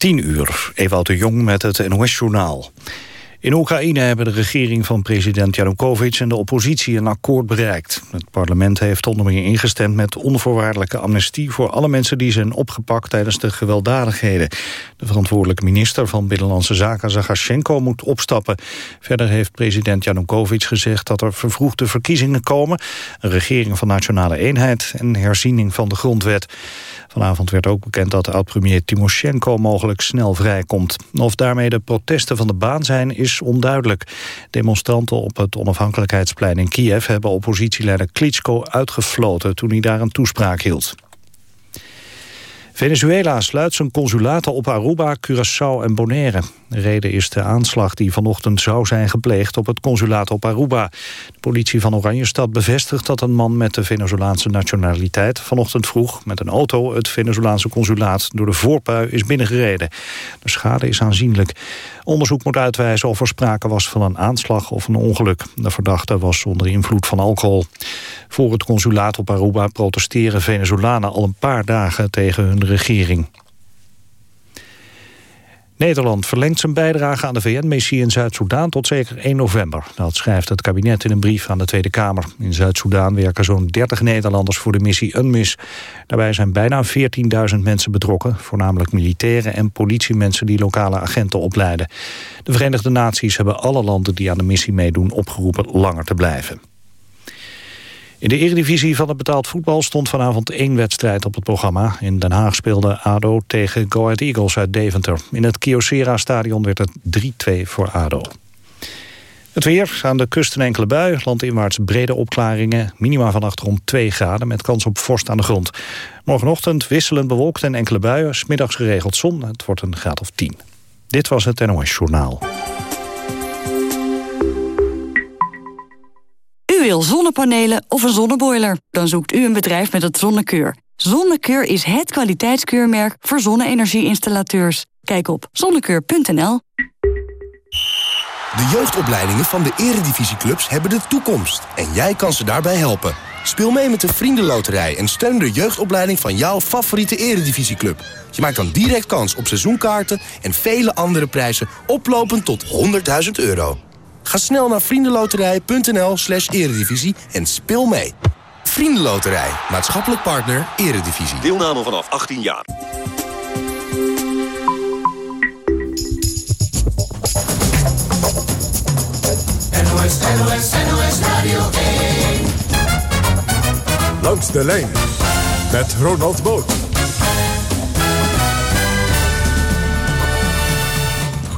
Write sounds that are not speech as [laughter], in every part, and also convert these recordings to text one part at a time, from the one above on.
10 uur, Ewout de Jong met het NOS-journaal. In Oekraïne hebben de regering van president Janukovic en de oppositie een akkoord bereikt. Het parlement heeft onder meer ingestemd met onvoorwaardelijke amnestie voor alle mensen die zijn opgepakt tijdens de gewelddadigheden. De verantwoordelijke minister van Binnenlandse Zaken, Zagashenko, moet opstappen. Verder heeft president Janukovic gezegd dat er vervroegde verkiezingen komen, een regering van nationale eenheid en herziening van de grondwet. Vanavond werd ook bekend dat oud-premier Timoshenko mogelijk snel vrijkomt. Of daarmee de protesten van de baan zijn, is onduidelijk. Demonstranten op het onafhankelijkheidsplein in Kiev... hebben oppositieleider Klitschko uitgefloten toen hij daar een toespraak hield. Venezuela sluit zijn consulaten op Aruba, Curaçao en Bonaire. De reden is de aanslag die vanochtend zou zijn gepleegd op het consulaat op Aruba. De politie van Oranjestad bevestigt dat een man met de Venezolaanse nationaliteit... vanochtend vroeg met een auto het Venezolaanse consulaat door de voorpui is binnengereden. De schade is aanzienlijk. Onderzoek moet uitwijzen of er sprake was van een aanslag of een ongeluk. De verdachte was onder invloed van alcohol. Voor het consulaat op Aruba protesteren Venezolanen al een paar dagen tegen hun regering. Nederland verlengt zijn bijdrage aan de VN-missie in Zuid-Soedan tot zeker 1 november. Dat schrijft het kabinet in een brief aan de Tweede Kamer. In Zuid-Soedan werken zo'n 30 Nederlanders voor de missie UNMIS. Daarbij zijn bijna 14.000 mensen betrokken, voornamelijk militairen en politiemensen die lokale agenten opleiden. De Verenigde Naties hebben alle landen die aan de missie meedoen opgeroepen langer te blijven. In de eredivisie van het betaald voetbal stond vanavond één wedstrijd op het programma. In Den Haag speelde ADO tegen Go Ahead Eagles uit Deventer. In het Kyocera-stadion werd het 3-2 voor ADO. Het weer, aan de kust een enkele bui, landinwaarts brede opklaringen. Minima vannacht rond 2 graden met kans op vorst aan de grond. Morgenochtend wisselend bewolkt en enkele buien. Smiddags geregeld zon, het wordt een graad of 10. Dit was het NOS Journaal. Wil zonnepanelen of een zonneboiler? Dan zoekt u een bedrijf met het Zonnekeur. Zonnekeur is het kwaliteitskeurmerk voor zonne-energieinstallateurs. Kijk op zonnekeur.nl. De jeugdopleidingen van de eredivisieclubs hebben de toekomst. En jij kan ze daarbij helpen. Speel mee met de Vriendenloterij en steun de jeugdopleiding van jouw favoriete eredivisieclub. Je maakt dan direct kans op seizoenkaarten en vele andere prijzen oplopend tot 100.000 euro. Ga snel naar vriendenloterij.nl slash eredivisie en speel mee. Vriendenloterij, maatschappelijk partner, eredivisie. Deelname vanaf 18 jaar. NOS, NOS, NOS Radio 1. Langs de lijn met Ronald Boot.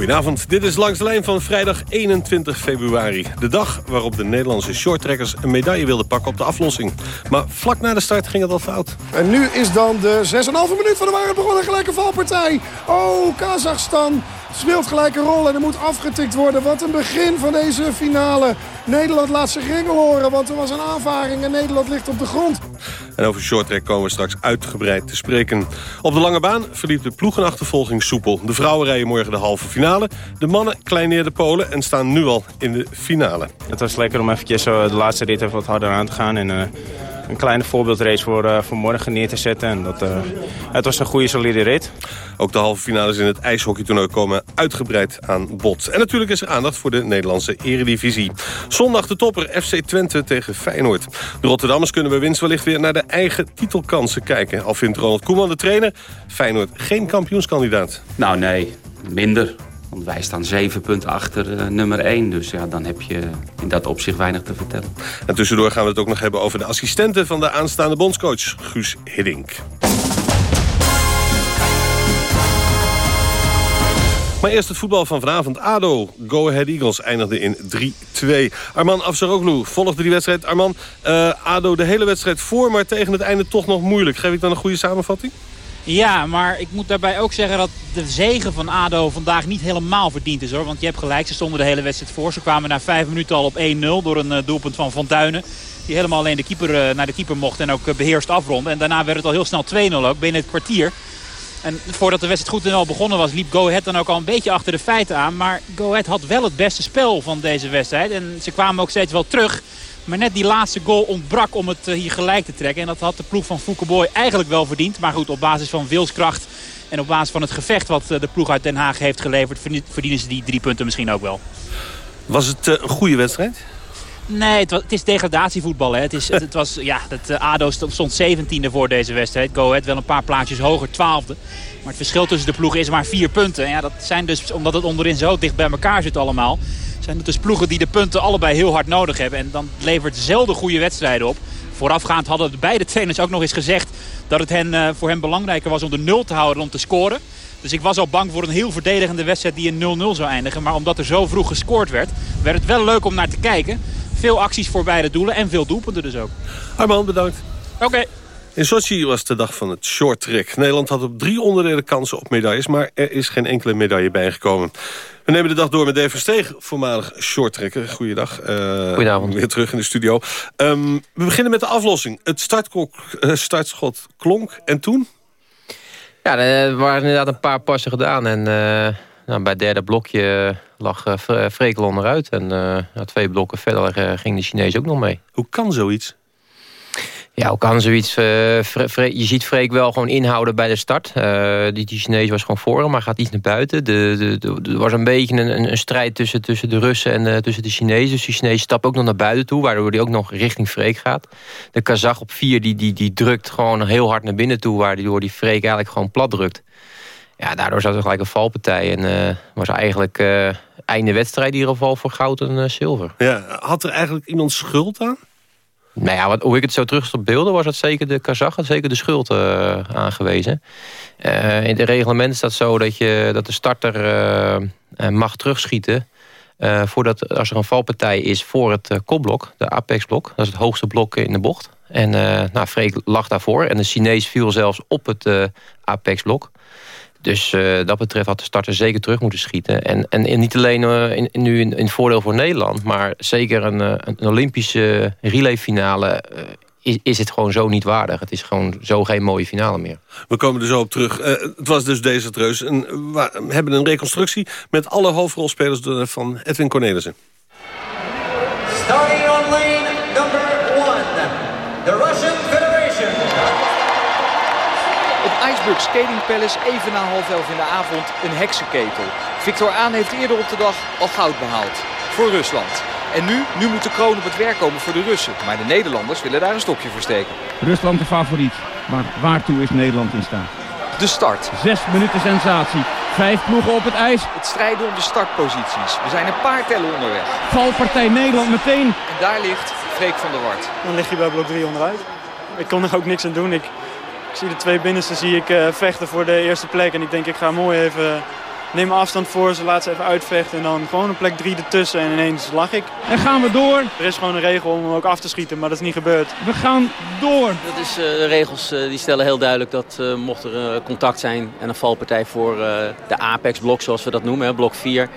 Goedenavond, dit is Langs de Lijn van vrijdag 21 februari. De dag waarop de Nederlandse shorttrekkers een medaille wilden pakken op de aflossing. Maar vlak na de start ging het al fout. En nu is dan de 6,5 minuut van de waarheid begonnen. Gelijke valpartij. Oh, Kazachstan speelt gelijk een rol en er moet afgetikt worden. Wat een begin van deze finale. Nederland laat zich ringen horen, want er was een aanvaring en Nederland ligt op de grond. En over shorttrack komen we straks uitgebreid te spreken. Op de lange baan verliep de ploegenachtervolging soepel. De vrouwen rijden morgen de halve finale. De mannen kleineerden Polen en staan nu al in de finale. Het was lekker om eventjes de laatste rit even wat harder aan te gaan. En, uh, een kleine voorbeeldrace voor, uh, voor morgen neer te zetten. En dat, uh, het was een goede solide rit. Ook de halve finales in het ijshockeytoernooi komen uitgebreid aan bod. En natuurlijk is er aandacht voor de Nederlandse eredivisie. Zondag de topper FC Twente tegen Feyenoord. De Rotterdammers kunnen bij winst wellicht weer naar de eigen titelkansen kijken. Al vindt Ronald Koeman de trainer Feyenoord geen kampioenskandidaat. Nou nee, minder. Want wij staan zeven punten achter uh, nummer 1. Dus ja, dan heb je in dat opzicht weinig te vertellen. En tussendoor gaan we het ook nog hebben over de assistenten van de aanstaande bondscoach, Guus Hiddink. Maar eerst het voetbal van vanavond. ADO, Go Ahead Eagles, eindigde in 3-2. Arman Afsaroglu volgde die wedstrijd. Arman, uh, ADO de hele wedstrijd voor, maar tegen het einde toch nog moeilijk. Geef ik dan een goede samenvatting? Ja, maar ik moet daarbij ook zeggen dat de zegen van ADO vandaag niet helemaal verdiend is hoor. Want je hebt gelijk, ze stonden de hele wedstrijd voor. Ze kwamen na vijf minuten al op 1-0 door een uh, doelpunt van Van Duinen. Die helemaal alleen de keeper, uh, naar de keeper mocht en ook uh, beheerst afronden. En daarna werd het al heel snel 2-0 ook, binnen het kwartier. En voordat de wedstrijd goed en al begonnen was, liep Go Ahead dan ook al een beetje achter de feiten aan. Maar Go Ahead had wel het beste spel van deze wedstrijd. En ze kwamen ook steeds wel terug. Maar net die laatste goal ontbrak om het hier gelijk te trekken. En dat had de ploeg van Boy eigenlijk wel verdiend. Maar goed, op basis van wilskracht En op basis van het gevecht wat de ploeg uit Den Haag heeft geleverd... verdienen ze die drie punten misschien ook wel. Was het een goede wedstrijd? Nee, het, was, het is degradatievoetbal. Hè. Het, is, het, was, ja, het, uh, ADO stond 17e voor deze wedstrijd. Go Ahead wel een paar plaatjes hoger, 12e. Maar het verschil tussen de ploegen is maar vier punten. En ja, dat zijn dus, omdat het onderin zo dicht bij elkaar zit allemaal... zijn het dus ploegen die de punten allebei heel hard nodig hebben. En dan levert zelden goede wedstrijden op. Voorafgaand hadden de beide trainers ook nog eens gezegd... dat het hen, uh, voor hen belangrijker was om de nul te houden dan te scoren. Dus ik was al bang voor een heel verdedigende wedstrijd die in 0-0 zou eindigen. Maar omdat er zo vroeg gescoord werd, werd het wel leuk om naar te kijken. Veel acties voor beide doelen en veel doelpunten dus ook. Armand, bedankt. Oké. In Sochi was de dag van het short track. Nederland had op drie onderdelen kansen op medailles... maar er is geen enkele medaille bijgekomen. We nemen de dag door met Dave Versteeg, voormalig shorttrekker. Goeiedag. Uh, Goedenavond. Weer terug in de studio. Um, we beginnen met de aflossing. Het uh, startschot klonk. En toen? Ja, er waren inderdaad een paar passen gedaan. En uh, nou, bij het derde blokje lag Frekel onderuit. En twee blokken verder ging de Chinees ook nog mee. Hoe kan zoiets? Ja, hoe kan zoiets? Uh, je ziet Freek wel gewoon inhouden bij de start. Uh, die, die Chinees was gewoon voor hem, maar gaat iets naar buiten. De, de, de, er was een beetje een, een strijd tussen, tussen de Russen en uh, tussen de Chinezen. Dus de Chinees stapt ook nog naar buiten toe, waardoor hij ook nog richting Freek gaat. De Kazach op vier, die, die, die drukt gewoon heel hard naar binnen toe... waardoor die Freek eigenlijk gewoon plat drukt. Ja, daardoor zat er gelijk een valpartij. En was eigenlijk einde wedstrijd in ieder geval voor goud en zilver. Ja, had er eigenlijk iemand schuld aan? Nou ja, wat, hoe ik het zo terug beelden was het zeker de Kazach, zeker de schuld uh, aangewezen. Uh, in het reglement staat zo dat, je, dat de starter uh, mag terugschieten... voordat als er een valpartij is voor het kopblok, de Apex-blok. Dat is het hoogste blok in de bocht. En nou, Freek lag daarvoor en de Chinees viel zelfs op het Apex-blok. Dus uh, dat betreft had de starter zeker terug moeten schieten. En, en, en niet alleen uh, in, nu in, in voordeel voor Nederland... maar zeker een, uh, een Olympische relayfinale... Is, is het gewoon zo niet waardig. Het is gewoon zo geen mooie finale meer. We komen er zo op terug. het was dus desastreus. En we hebben een reconstructie met alle hoofdrolspelers van Edwin Cornelissen. Starting Iceberg Skating Palace even na half elf in de avond een heksenketel. Victor Aan heeft eerder op de dag al goud behaald. Voor Rusland. En nu, nu moet de kroon op het werk komen voor de Russen. Maar de Nederlanders willen daar een stokje voor steken. Rusland de favoriet. Maar waartoe is Nederland in staat? De start. Zes minuten sensatie. Vijf ploegen op het ijs. Het strijden om de startposities. We zijn een paar tellen onderweg. Valpartij Nederland meteen. En daar ligt Freek van der Wart. Dan lig je bij blok 3 onderuit. Ik kon er ook niks aan doen. Ik, ik zie de twee binnenste zie ik, uh, vechten voor de eerste plek. En ik denk ik ga mooi even... Neem afstand voor ze, laat ze even uitvechten. En dan gewoon een plek 3 ertussen en ineens lag ik. En gaan we door. Er is gewoon een regel om hem ook af te schieten, maar dat is niet gebeurd. We gaan door. Dat is, uh, de regels uh, die stellen heel duidelijk dat uh, mocht er contact zijn... en een valpartij voor de Apex-blok, zoals we dat noemen, hè, blok 4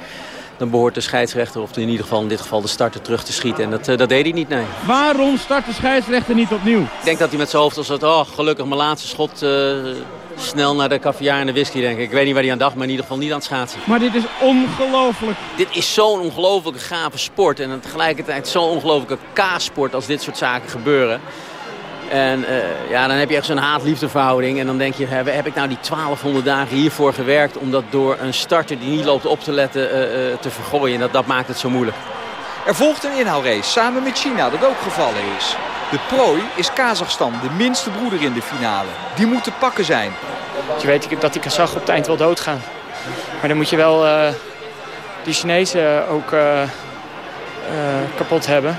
dan behoort de scheidsrechter, of in ieder geval in dit geval de starter, terug te schieten. En dat, uh, dat deed hij niet, nee. Waarom start de scheidsrechter niet opnieuw? Ik denk dat hij met zijn hoofd als dat, oh gelukkig mijn laatste schot, uh, snel naar de caviar en de whisky denk ik. Ik weet niet waar hij aan dacht, maar in ieder geval niet aan het schaatsen. Maar dit is ongelooflijk. Dit is zo'n ongelooflijke gave sport en tegelijkertijd zo'n ongelooflijke K-sport als dit soort zaken gebeuren. En uh, ja, dan heb je echt zo'n haat-liefdeverhouding. En dan denk je, heb, heb, ik nou die 1200 dagen hiervoor gewerkt... om dat door een starter die niet loopt op te letten uh, uh, te vergooien. En dat, dat maakt het zo moeilijk. Er volgt een inhoudrace samen met China, dat ook gevallen is. De prooi is Kazachstan, de minste broeder in de finale. Die moet te pakken zijn. Je weet dat die Kazach op het eind wel doodgaan. Maar dan moet je wel die Chinezen ook kapot hebben.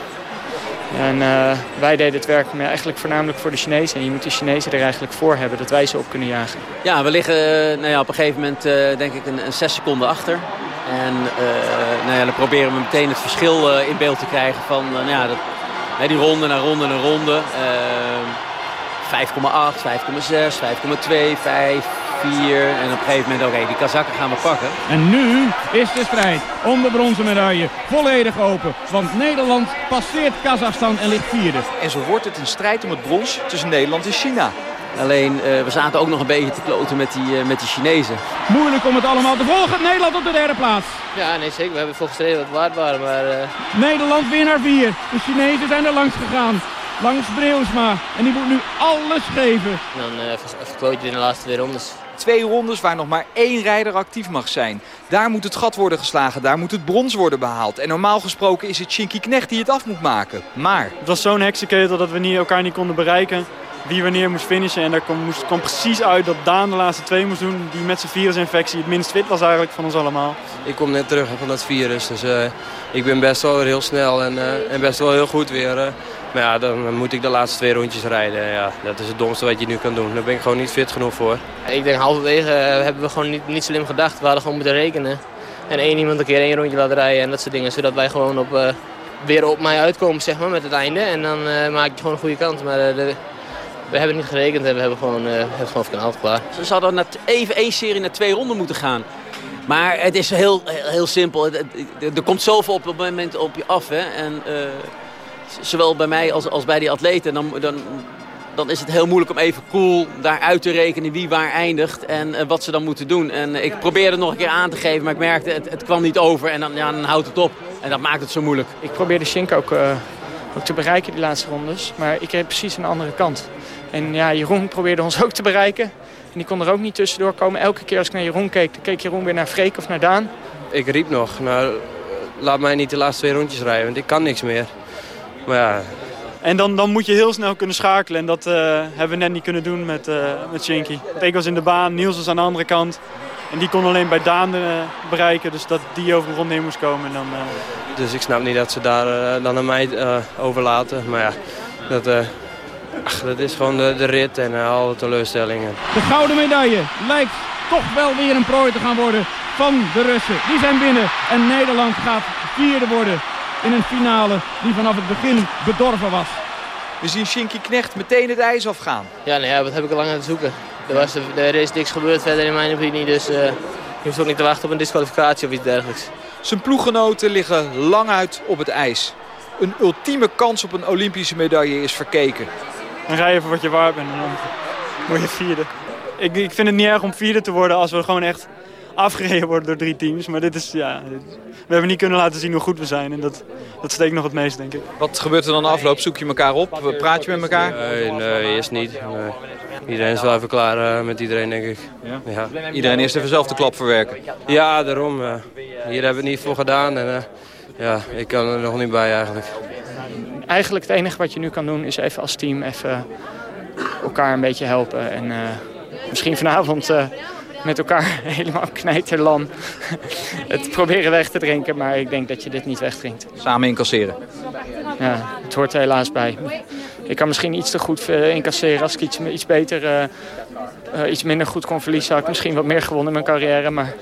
En uh, wij deden het werk eigenlijk voornamelijk voor de Chinezen. En je moet de Chinezen er eigenlijk voor hebben dat wij ze op kunnen jagen. Ja, we liggen nou ja, op een gegeven moment uh, denk ik een, een, zes seconden achter. En uh, nou ja, dan proberen we meteen het verschil in beeld te krijgen van nou ja, dat, die ronde naar ronde naar ronde. 5,8, 5,6, 5,2, 5, 4. En op een gegeven moment, oké, okay, die Kazakken gaan we pakken. En nu is de strijd om de bronzen medaille volledig open. Want Nederland passeert Kazachstan en ligt vierde. En zo wordt het een strijd om het brons tussen Nederland en China. Alleen, uh, we zaten ook nog een beetje te kloten met die, uh, met die Chinezen. Moeilijk om het allemaal te volgen. Nederland op de derde plaats. Ja, nee zeker. We hebben voor gestreden wat waard waren. Maar, uh... Nederland winnaar 4. De Chinezen zijn er langs gegaan. Langs Breusma. En die moet nu alles geven. En dan uh, verkloot je in de laatste twee rondes. Twee rondes waar nog maar één rijder actief mag zijn. Daar moet het gat worden geslagen, daar moet het brons worden behaald. En normaal gesproken is het Shinky Knecht die het af moet maken. Maar... Het was zo'n heksenketel dat we niet, elkaar niet konden bereiken wie wanneer moest finishen. En daar kwam, moest, kwam precies uit dat Daan de laatste twee moest doen. Die met zijn virusinfectie het minst fit was eigenlijk van ons allemaal. Ik kom net terug van dat virus. Dus uh, ik ben best wel heel snel en, uh, en best wel heel goed weer. Uh. Maar ja, dan moet ik de laatste twee rondjes rijden. Ja, dat is het domste wat je nu kan doen. Daar ben ik gewoon niet fit genoeg voor. Ik denk halverwege hebben we gewoon niet, niet slim gedacht. We hadden gewoon moeten rekenen. En één iemand een keer één rondje laten rijden en dat soort dingen. Zodat wij gewoon op, weer op mij uitkomen zeg maar, met het einde. En dan maak je gewoon een goede kans. Maar de, we hebben niet gerekend en we hebben gewoon, uh, hebben gewoon verkanaald klaar. Ze zouden naar even één serie naar twee ronden moeten gaan. Maar het is heel, heel simpel. Er komt zoveel op het moment op je af. Hè? En, uh, zowel bij mij als, als bij die atleten. Dan, dan, dan is het heel moeilijk om even cool daar uit te rekenen wie waar eindigt. En uh, wat ze dan moeten doen. En ik probeerde het nog een keer aan te geven. Maar ik merkte het, het kwam niet over. En dan, ja, dan houdt het op. En dat maakt het zo moeilijk. Ik probeerde Shink ook, ook te bereiken die laatste rondes. Maar ik heb precies een andere kant. En ja, Jeroen probeerde ons [laughs] ook te bereiken. En die kon er ook niet tussendoor komen. Elke keer als ik naar Jeroen keek, dan keek Jeroen weer naar Freek of naar Daan. Ik riep nog, nou, laat mij niet de laatste twee rondjes rijden, want ik kan niks meer. Maar ja... En dan, dan moet je heel snel kunnen schakelen. En dat uh, hebben we net niet kunnen doen met, uh, met Shinky. Ik was in de baan, Niels was aan de andere kant. En die kon alleen bij Daan uh, bereiken, dus dat die over de ronde in moest komen. En dan, Dus ik snap niet dat ze daar dan aan mij overlaten. Maar ja, dat, Ach, dat is gewoon de, de rit en uh, alle teleurstellingen. De gouden medaille lijkt toch wel weer een prooi te gaan worden van de Russen. Die zijn binnen en Nederland gaat vierde worden in een finale die vanaf het begin bedorven was. We zien Shinky Knecht meteen het ijs afgaan. Ja, nou ja, wat heb ik al lang aan het zoeken. Er, was, er is niks gebeurd verder in mijn opinie, dus uh, je hoeft ook niet te wachten op een disqualificatie of iets dergelijks. Zijn ploeggenoten liggen lang uit op het ijs. Een ultieme kans op een Olympische medaille is verkeken. Dan rij je voor wat je waar bent en dan word je vierde. Ik, ik vind het niet erg om vierde te worden als we gewoon echt afgereden worden door drie teams. Maar dit is, ja, we hebben niet kunnen laten zien hoe goed we zijn. En dat, dat steekt nog het meest, denk ik. Wat gebeurt er dan afloop? Zoek je elkaar op? Praat je met elkaar? Nee, nee eerst niet. Nee. Iedereen is wel even klaar uh, met iedereen, denk ik. Ja? ja? Iedereen eerst even zelf de klap verwerken? Ja, daarom. Uh, hier hebben we het niet voor gedaan. En, uh, ja, ik kan er nog niet bij eigenlijk eigenlijk het enige wat je nu kan doen is even als team even elkaar een beetje helpen. En uh, misschien vanavond uh, met elkaar [laughs] helemaal knijterlam het proberen weg te drinken. Maar ik denk dat je dit niet wegdrinkt. Samen incasseren? Ja, het hoort er helaas bij. Ik kan misschien iets te goed uh, incasseren. Als ik iets, iets beter, iets minder goed kon verliezen... had ik misschien wat meer gewonnen in mijn carrière. Maar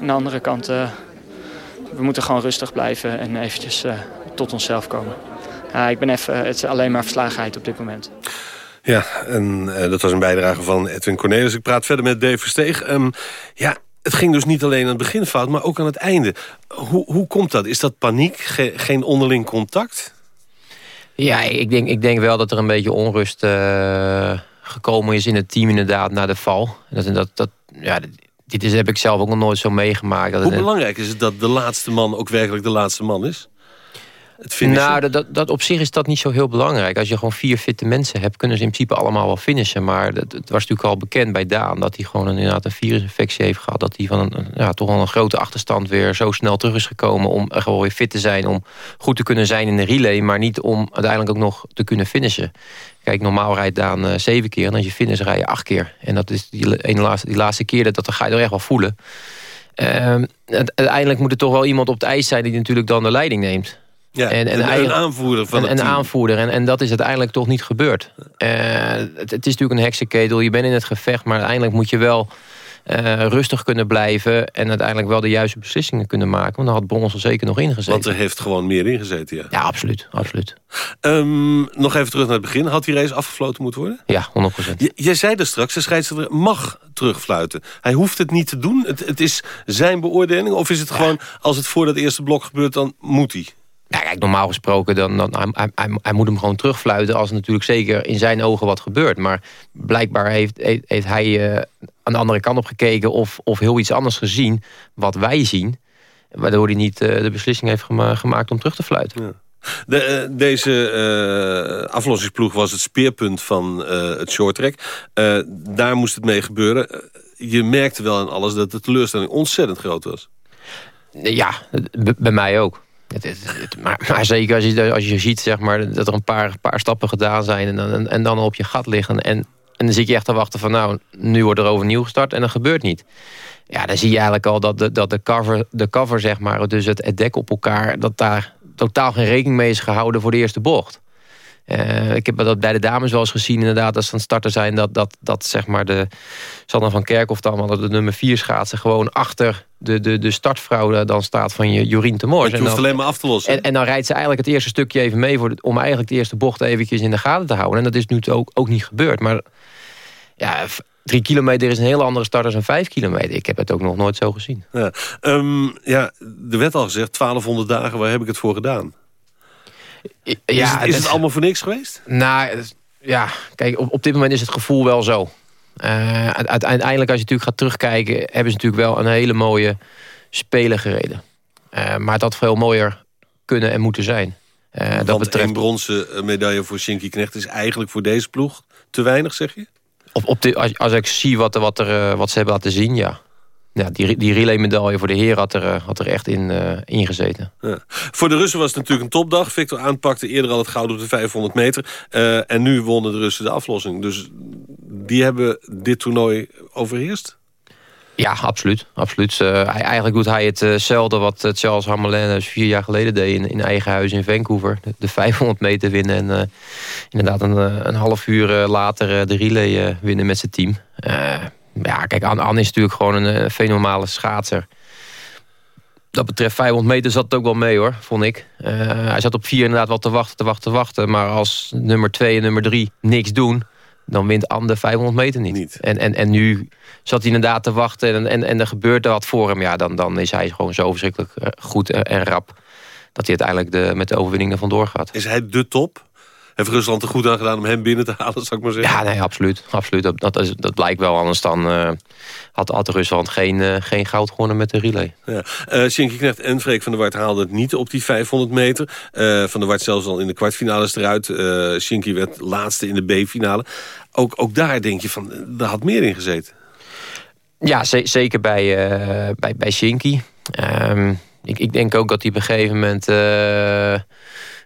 aan de andere kant, we moeten gewoon rustig blijven en eventjes tot onszelf komen. Ik ben even, het is alleen maar verslagenheid op dit moment. Ja, en uh, dat was een bijdrage van Edwin Cornelis. Ik praat verder met Dave Versteeg. Um, ja, het ging dus niet alleen aan het begin fout, maar ook aan het einde. Hoe, hoe komt dat? Is dat paniek? Ge geen onderling contact? Ja, ik denk, ik denk wel dat er een beetje onrust uh, gekomen is in het team inderdaad na de val. Dat, dat, dat, ja, dit is, heb ik zelf ook nog nooit zo meegemaakt. Hoe belangrijk is het dat de laatste man ook werkelijk de laatste man is? Nou, dat, dat, op zich is dat niet zo heel belangrijk. Als je gewoon vier fitte mensen hebt, kunnen ze in principe allemaal wel finishen. Maar het was natuurlijk al bekend bij Daan dat hij gewoon een, inderdaad een virusinfectie heeft gehad. Dat hij van een, ja, toch wel een grote achterstand weer zo snel terug is gekomen om gewoon weer fit te zijn. Om goed te kunnen zijn in de relay, maar niet om uiteindelijk ook nog te kunnen finishen. Kijk, normaal rijdt Daan uh, zeven keer en als je finish rij je acht keer. En dat is die, ene laatste, die laatste keer, dat, dat ga je er echt wel voelen. Uh, uiteindelijk moet er toch wel iemand op het ijs zijn die natuurlijk dan de leiding neemt. Ja, en, en een, aanvoerder van een, het een aanvoerder. En, en dat is uiteindelijk toch niet gebeurd. Uh, het, het, is natuurlijk een heksenketel. Je bent in het gevecht. Maar uiteindelijk moet je wel uh, rustig kunnen blijven. En uiteindelijk wel de juiste beslissingen kunnen maken. Want dan had Brons er zeker nog ingezeten. Want er heeft gewoon meer ingezeten, ja. Ja, absoluut. absoluut. Um, nog even terug naar het begin. Had die race afgefloten moeten worden? Ja, 100%. J jij zei er straks, de scheidsrechter mag terugfluiten. Hij hoeft het niet te doen. Het, het is zijn beoordeling. Of is het gewoon, als het voor dat eerste blok gebeurt, dan moet hij? Kijk, normaal gesproken, dan, dan, hij, hij, hij, moet hem gewoon terugfluiten... als natuurlijk zeker in zijn ogen wat gebeurt. Maar blijkbaar heeft, heeft, hij uh, aan de andere kant op gekeken... Of, of heel iets anders gezien wat wij zien... waardoor hij niet uh, de beslissing heeft gema gemaakt om terug te fluiten. Ja. De, uh, deze uh, aflossingsploeg was het speerpunt van uh, het shorttrack. daar moest het mee gebeuren je merkte wel aan alles dat de teleurstelling ontzettend groot was. Ja, bij mij ook. Het, maar zeker als je, als je ziet zeg maar, dat er een paar, paar stappen gedaan zijn... en dan, en dan op je gat liggen. En, en dan zit je echt te wachten van... nou, nu wordt er overnieuw gestart en dat gebeurt niet. Ja, dan zie je eigenlijk al dat de, dat de, cover, de cover, zeg maar... dus het, het dek op elkaar, dat daar totaal geen rekening mee is gehouden... voor de eerste bocht. Eh, ik heb dat bij de dames wel eens gezien, inderdaad, als ze aan het starten zijn, dat, dat, dat zeg maar de Sanne van Kerkhoff dan, de nummer 4 schaatsen, gewoon achter de, de, de startvrouw eh, dan staat van je Jorien te Moors. Je hoeft alleen maar af te lossen. En, en dan rijdt ze eigenlijk het eerste stukje even mee voor de- om eigenlijk de eerste bocht eventjes in de gaten te houden. En dat is nu ook, ook niet gebeurd. Maar ja, drie kilometer is een hele andere start dan vijf kilometer. Ik heb het ook nog nooit zo gezien. Ja, Ehm, ja er werd al gezegd, 1200 dagen, waar heb ik het voor gedaan? Ja, is het, is dat- het allemaal voor niks geweest? Nou, ja, kijk, op, op dit moment is het gevoel wel zo. Eh, uite- uiteindelijk, als je natuurlijk gaat terugkijken... hebben ze natuurlijk wel een hele mooie spelen gereden. Eh, maar het had veel mooier kunnen en moeten zijn. Eh, dat betreft één bronzen medaille voor Shinky Knecht... is eigenlijk voor deze ploeg te weinig, zeg je? op, op de, als, als ik zie wat, er- wat, er, wat ze hebben laten zien, ja. Ja die, die relay-medaille voor de heer had er, eh, had er echt in, eh, in gezeten. Ja. Voor de Russen was het natuurlijk een topdag. Victor aanpakte eerder al het goud op de 500 meter. Eh, en nu wonnen de Russen de aflossing. Dus die hebben dit toernooi overheerst? Ja, absoluut. absoluut. Eh, eigenlijk doet hij hetzelfde wat eh, Charles Hamelin vier jaar geleden deed... in, in eigen huis in Vancouver. De, de 500 meter winnen en eh, inderdaad een, eh, een half uur eh, later eh, de relay eh, winnen met zijn team. Ja, kijk, Anne, Anne is natuurlijk gewoon een eh, fenomenale schaatser. Dat betreft 500 meter zat het ook wel mee hoor, vond ik. Eh, hij zat op vier inderdaad wel te wachten, te wachten, te wachten. Maar als nummer twee en nummer drie niks doen... dan wint Anne de 500 meter niet. En, en, en nu zat hij inderdaad te wachten en, en, en er gebeurde wat voor hem. Ja, dan, dan is hij gewoon zo verschrikkelijk eh, goed en, en rap... dat hij uiteindelijk de, met de overwinning er vandoor gaat. Is hij de top? Heeft Rusland er goed aan gedaan om hem binnen te [laughs] halen, zou ik maar zeggen? Ja, nee, absoluut. absoluut. Dat, dat, is, dat blijkt wel. Anders dan eh, had, had Rusland geen, eh, geen goud gewonnen met de relay. Ja. Shinky Knecht en Freek van der Wart haalden het niet op die 500 meter. Van der Wart zelfs al in de kwartfinales eruit. Shinky werd laatste in de B-finale. Ook, ook daar denk je van, daar had meer in gezeten. Ja, ze- zeker bij, bij, bij Shinky. Ehm, ik, ik denk ook dat hij op een gegeven moment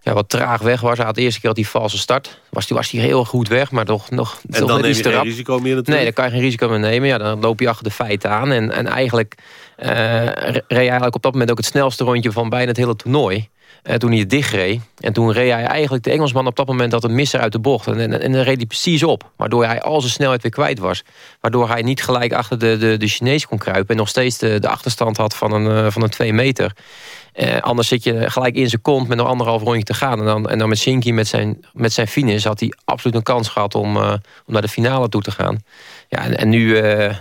ja, wat traag weg was. Hij had de eerste keer had hij valse start. Was hij was hij heel goed weg, maar toch nog En toch dan neem je geen rap. risico meer natuurlijk. Nee, dan kan je geen risico meer nemen. Ja, dan loop je achter de feiten aan. En, en eigenlijk eh, reed hij eigenlijk op dat moment ook het snelste rondje van bijna het hele toernooi. Eh, toen hij het dichtreed. En toen reed hij eigenlijk de Engelsman op dat moment had een misser uit de bocht. En, en, en dan reed hij precies op. Waardoor hij al zijn snelheid weer kwijt was. Waardoor hij niet gelijk achter de, de, de Chinees kon kruipen. En nog steeds de, de achterstand had van een, eh, van een twee meter. Eh, anders zit je gelijk in zijn kont met nog anderhalf rondje te gaan. En dan, en dan met Shinky met zijn, met zijn finish had hij absoluut een kans gehad om, eh, om naar de finale toe te gaan. Ja, en, en nu,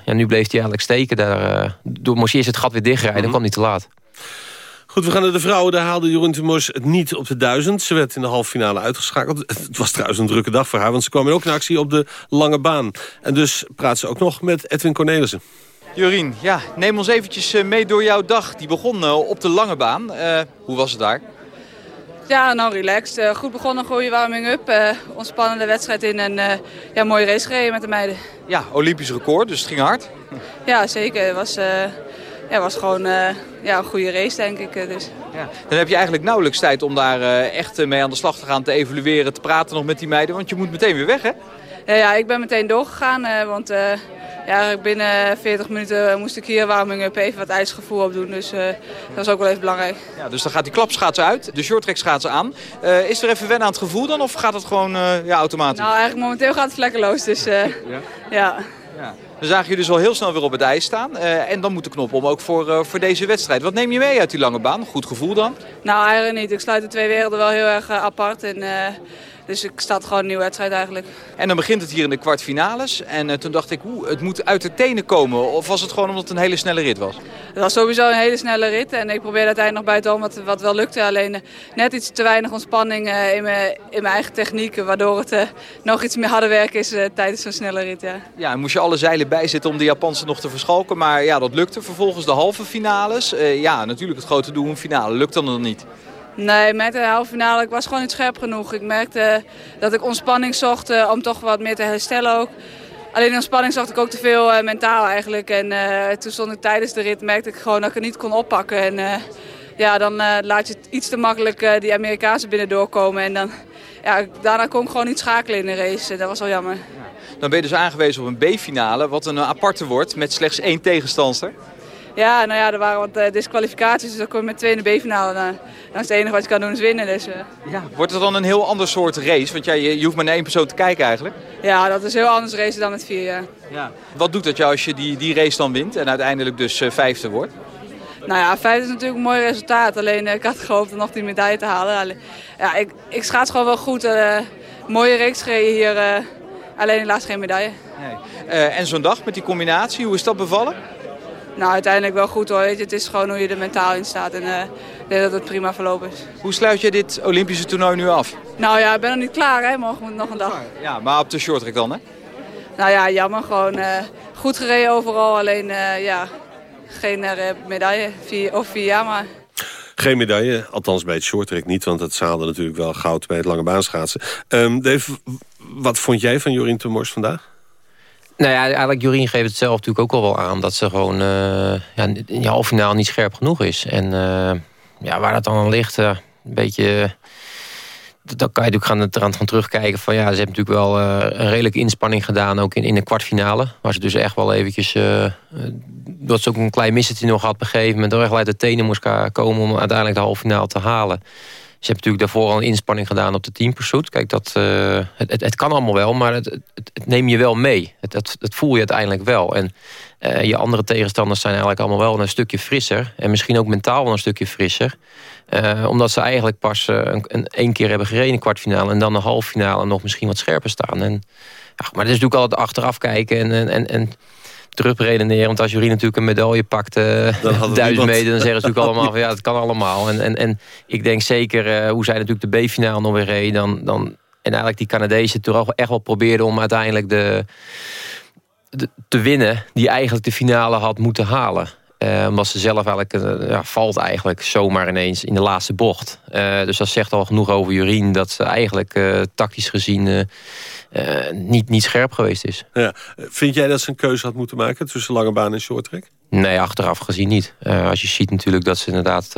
ja, nu bleef hij eigenlijk steken. Daar, door moest hij eerst het gat weer dichtrijden. Dan kwam hij te laat. Goed, we gaan naar de vrouwen. Daar haalde Jeroen Timos het niet op de duizend. Ze werd in de halve finale uitgeschakeld. [laughs] Het was trouwens een drukke dag voor haar, want ze kwam ook in actie op de lange baan. En dus praat ze ook nog met Edwin Cornelissen. Jorien, ja, neem ons eventjes eh, mee door jouw dag. Die begon eh, op de lange baan. Eh, hoe was het daar? Ja, nou relaxed. Goed begonnen, goede warming-up. eh ontspannende wedstrijd in en eh ja, mooie race gereden met de meiden. Ja, Olympisch record, dus het ging hard. Ja, zeker. Het was, ja, was gewoon eh, ja, een goede race, denk ik. eh, Dus. Dan heb je eigenlijk nauwelijks tijd om daar eh, echt mee aan de slag te gaan, te evalueren, te praten nog met die meiden. Want je moet meteen weer weg, hè? Ja, ja, ik ben meteen doorgegaan, want ja, binnen 40 minuten moest ik hier warming-up even wat ijsgevoel opdoen. Dus eh, dat was ook wel even belangrijk. Ja, dus dan gaat die klapschaatsen uit, de shorttrack schaatsen aan. Is er even wennen aan het gevoel dan, of gaat het gewoon ja, automatisch? Nou, eigenlijk momenteel gaat het vlekkeloos, dus eh, ja. Dan zagen jullie dus al heel snel weer op het ijs staan. Eh, en dan moet de knop om ook voor, eh, voor deze wedstrijd. Wat neem je mee uit die lange baan? Goed gevoel dan? Nou, eigenlijk niet. Ik sluit de twee werelden wel heel erg eh, apart. En, dus ik start gewoon een nieuwe wedstrijd eigenlijk. En dan begint het hier in de kwartfinales. En eh, toen dacht ik, oeh, het moet uit de tenen komen. Of was het gewoon omdat het een hele snelle rit was? Het was sowieso een hele snelle rit en ik probeerde uiteindelijk nog buitenom wat, wat wel lukte. Alleen eh, net iets te weinig ontspanning eh, in, mijn, in mijn eigen techniek, waardoor het nog iets meer harder werk is tijdens zo'n snelle rit. Ja. Ja, en moest je alle zeilen bijzetten om de Japanse nog te verschalken. Maar ja, dat lukte. Vervolgens de halve finales. Ja, natuurlijk het grote doel, een finale. Lukt dan nog niet? Nee, met de halve finale, ik was gewoon niet scherp genoeg. Ik merkte dat ik ontspanning zocht eh, om toch wat meer te herstellen ook. Alleen in spanning zag ik ook te veel uh, mentaal eigenlijk. En uh, toen stond ik tijdens de rit, merkte ik gewoon dat ik het niet kon oppakken. En ja, dan laat je iets te makkelijk die Amerikaanse binnen doorkomen. En dan, ja, daarna kon ik gewoon niet schakelen in de race. Dat was wel jammer. Dan ben je dus aangewezen op een B-finale, wat een aparte wordt met slechts één tegenstander. Ja, nou ja, er waren wat disqualificaties, dus dan kom je met twee in de B-finale. Dan, dan is het enige wat je kan doen is winnen. Dus, ja. Wordt het dan een heel ander soort race? Want ja, je, je hoeft maar naar één persoon te kijken eigenlijk. Ja, dat is heel anders racen dan met vier, ja. ja. Wat doet dat jou als je die, die race dan wint en uiteindelijk dus uh, vijfde wordt? Nou ja, vijfde is natuurlijk een mooi resultaat. Alleen ik had gehoopt om nog die medaille te halen. Alleen, ja, ik, ik schaats gewoon wel goed. Uh, mooie reeks gereden hier. alleen helaas geen medaille. Nee. en zo'n dag met die combinatie, hoe is dat bevallen? Nou, uiteindelijk wel goed hoor. Het is gewoon hoe je er mentaal in staat. En uh, ik denk dat het prima verlopen is. Hoe sluit je dit Olympische toernooi nu af? Nou ja, ik ben nog niet klaar hè. Morgen moet nog een dag. Ja, maar op de shorttrack dan hè? Nou ja, jammer. Gewoon uh, goed gereden overal. Alleen uh, ja, geen medaille. Vier, of vier jaar maar. Geen medaille, althans bij het shorttrack niet... want het zaalde natuurlijk wel goud bij het lange baanschaatsen. Um, Dave, wat vond jij van Jorien Temors vandaag? Nou ja, eigenlijk Jorien geeft het zelf natuurlijk ook al wel aan... dat ze gewoon uh, ja, in je halve finale niet scherp genoeg is. En uh, ja, waar dat dan aan ligt, uh, een beetje... Dan kan je natuurlijk gaan, eraan gaan terugkijken van... ja, ze hebben natuurlijk wel een redelijke inspanning gedaan... ook in, in de kwartfinale. Waar ze dus echt wel eventjes... dat ze ook een klein missetje nog had op een gegeven moment... echt uit de tenen moest komen om uiteindelijk de halve finale te halen. Ze hebben natuurlijk daarvoor al een inspanning gedaan op de teampursuit. Kijk, dat, uh, het, het, het, kan allemaal wel, maar het, het, het, neem je wel mee. Het, voel je uiteindelijk wel. En uh, je andere tegenstanders zijn eigenlijk allemaal wel een stukje frisser. En misschien ook mentaal wel een stukje frisser. Uh, omdat ze eigenlijk pas een, een, één keer hebben gereden in kwartfinale... en dan de halve finale nog misschien wat scherper staan. En, maar dat is natuurlijk altijd achteraf kijken en... en, en terugbredeneren. Want als Jurie natuurlijk een medaille pakt, [laughs] duizend meter, dan zeggen ze natuurlijk allemaal van ja, het kan allemaal. En, en, en ik denk zeker, uh, hoe zij natuurlijk de B-finale nog weer reden, dan, dan, en eigenlijk die Canadezen toch echt wel probeerden om uiteindelijk de, de, te winnen, die eigenlijk de finale had moeten halen. Uh, omdat ze zelf eigenlijk, uh, ja, valt eigenlijk zomaar ineens in de laatste bocht. Uh, dus dat zegt al genoeg over Jurien. Dat ze eigenlijk tactisch gezien niet, niet scherp geweest is. Ja. Vind jij dat ze een keuze had moeten maken tussen lange baan en short track? Nee, achteraf gezien niet. als je ziet natuurlijk dat ze inderdaad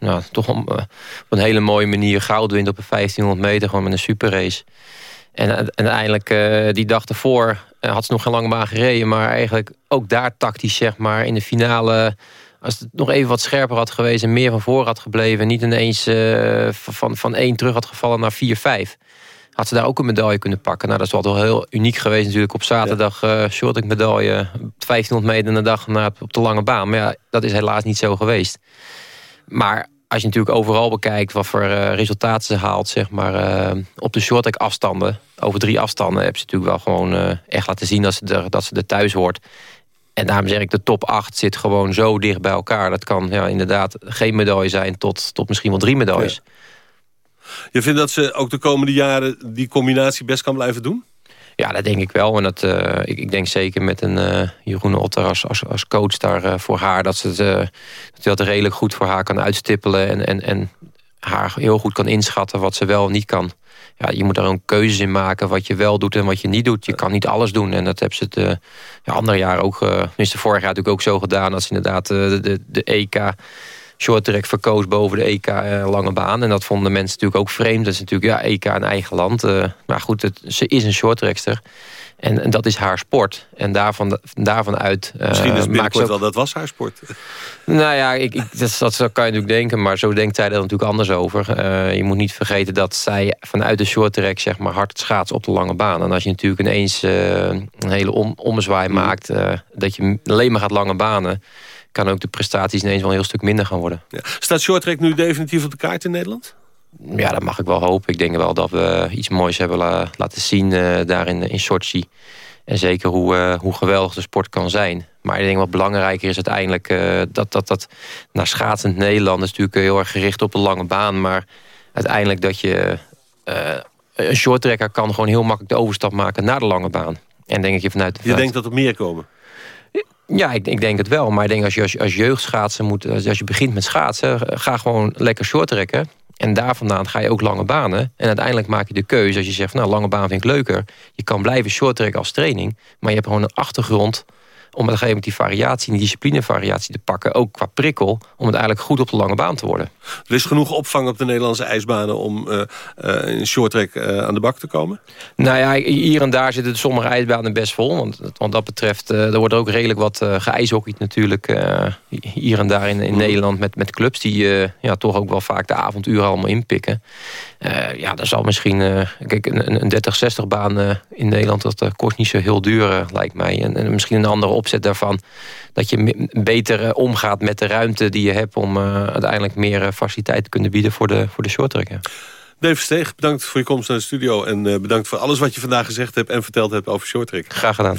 nou, toch op, op, een hele mooie manier goud wint op een 1500 meter. Gewoon met een superrace. En, en uiteindelijk die dag ervoor had ze nog geen lange baan gereden. Maar eigenlijk ook daar tactisch, zeg maar, in de finale... Als het nog even wat scherper had geweest en meer van voor had gebleven... niet ineens uh, van, van één terug had gevallen naar 4-5... had ze daar ook een medaille kunnen pakken. Nou, dat is wel heel uniek geweest natuurlijk op zaterdag. Uh, short medaille, 1500 meter in de dag naar, op de lange baan. Maar ja, dat is helaas niet zo geweest. Maar als je natuurlijk overal bekijkt wat voor uh, resultaten ze haalt, zeg maar, uh, op de shorttrack afstanden, over drie afstanden, heb ze natuurlijk wel gewoon uh, echt laten zien dat ze, er, dat ze er thuis hoort. En daarom zeg ik, de top 8 zit gewoon zo dicht bij elkaar. Dat kan ja, inderdaad geen medaille zijn tot, tot misschien wel drie medailles. Je vindt dat ze ook de komende jaren die combinatie best kan blijven doen? Ja, dat denk ik wel. En dat, uh, ik, ik, denk zeker met een uh, Jeroen Otter als, als, coach daar uh, voor haar... dat ze het, dat, redelijk goed voor haar kan uitstippelen... En, en, en haar heel goed kan inschatten wat ze wel en niet kan. Ja, je moet daar een keuzes in maken wat je wel doet en wat je niet doet. Je kan niet alles doen. En dat hebben ze het ja, andere jaar ook... tenminste vorig jaar natuurlijk ook zo gedaan... dat ze inderdaad de, de, de EK short track verkoos boven de EK uh, lange baan. En dat vonden mensen natuurlijk ook vreemd. Dat is natuurlijk ja, EK een eigen land. Uh, maar goed, het, ze is een short trackster. En, en, dat is haar sport. En daarvan, daarvan uit... Uh, Misschien is binnenkort ook... wel, dat was haar sport. Nou ja, ik, ik, dat, dat, kan je natuurlijk denken. Maar zo denkt zij er natuurlijk anders over. Uh, je moet niet vergeten dat zij vanuit de short track zeg maar, hard schaats op de lange baan. En als je natuurlijk ineens uh, een hele om, ommezwaai mm. maakt... dat je alleen maar gaat lange banen kan ook de prestaties ineens wel een heel stuk minder gaan worden. Ja. Staat shorttrack nu definitief op de kaart in Nederland? Ja, dat mag ik wel hopen. Ik denk wel dat we iets moois hebben la laten zien uh, daar in, in Sochi. En zeker hoe, uh, hoe geweldig de sport kan zijn. Maar ik denk wat belangrijker is uiteindelijk uh, dat, dat, dat naar schaatsend Nederland is natuurlijk heel erg gericht op de lange baan. Maar uiteindelijk dat je een shorttrekker kan gewoon heel makkelijk de overstap maken naar de lange baan. En denk ik je vanuit Je denkt dat er meer komen? Ja, ik, ik, denk het wel. Maar ik denk als je als, als jeugdschaatsen moet, als je begint met schaatsen, ga gewoon lekker short trekken. En daar vandaan ga je ook lange banen. En uiteindelijk maak je de keuze als je zegt... nou, lange baan vind ik leuker. Je kan blijven shorttrack als training. Maar je hebt gewoon een achtergrond om op een gegeven moment die variatie, die disciplinevariatie te pakken, ook qua prikkel, om uiteindelijk goed op de lange baan te worden. Er is genoeg opvang op de Nederlandse ijsbanen om uh, uh, in shorttrack uh, aan de bak te komen? Nou ja, hier en daar zitten sommige ijsbanen best vol. Want wat dat betreft, er wordt ook redelijk wat uh, geijshockeyd natuurlijk. hier en daar in, in Nederland met, met clubs die ja, toch ook wel vaak de avonduren allemaal inpikken. ja, dat zal misschien, kijk, een, een 30-60 baan in Nederland, dat kost niet zo heel duur lijkt mij. En, en misschien een andere optie opzet daarvan... dat je beter eh, omgaat met de ruimte die je hebt... om uh, uiteindelijk meer uh, faciliteit te kunnen bieden voor de, voor de shorttrack. Dave Steeg, bedankt voor je komst naar de studio... en bedankt voor alles wat je vandaag gezegd hebt en verteld hebt over shorttrack. Graag gedaan.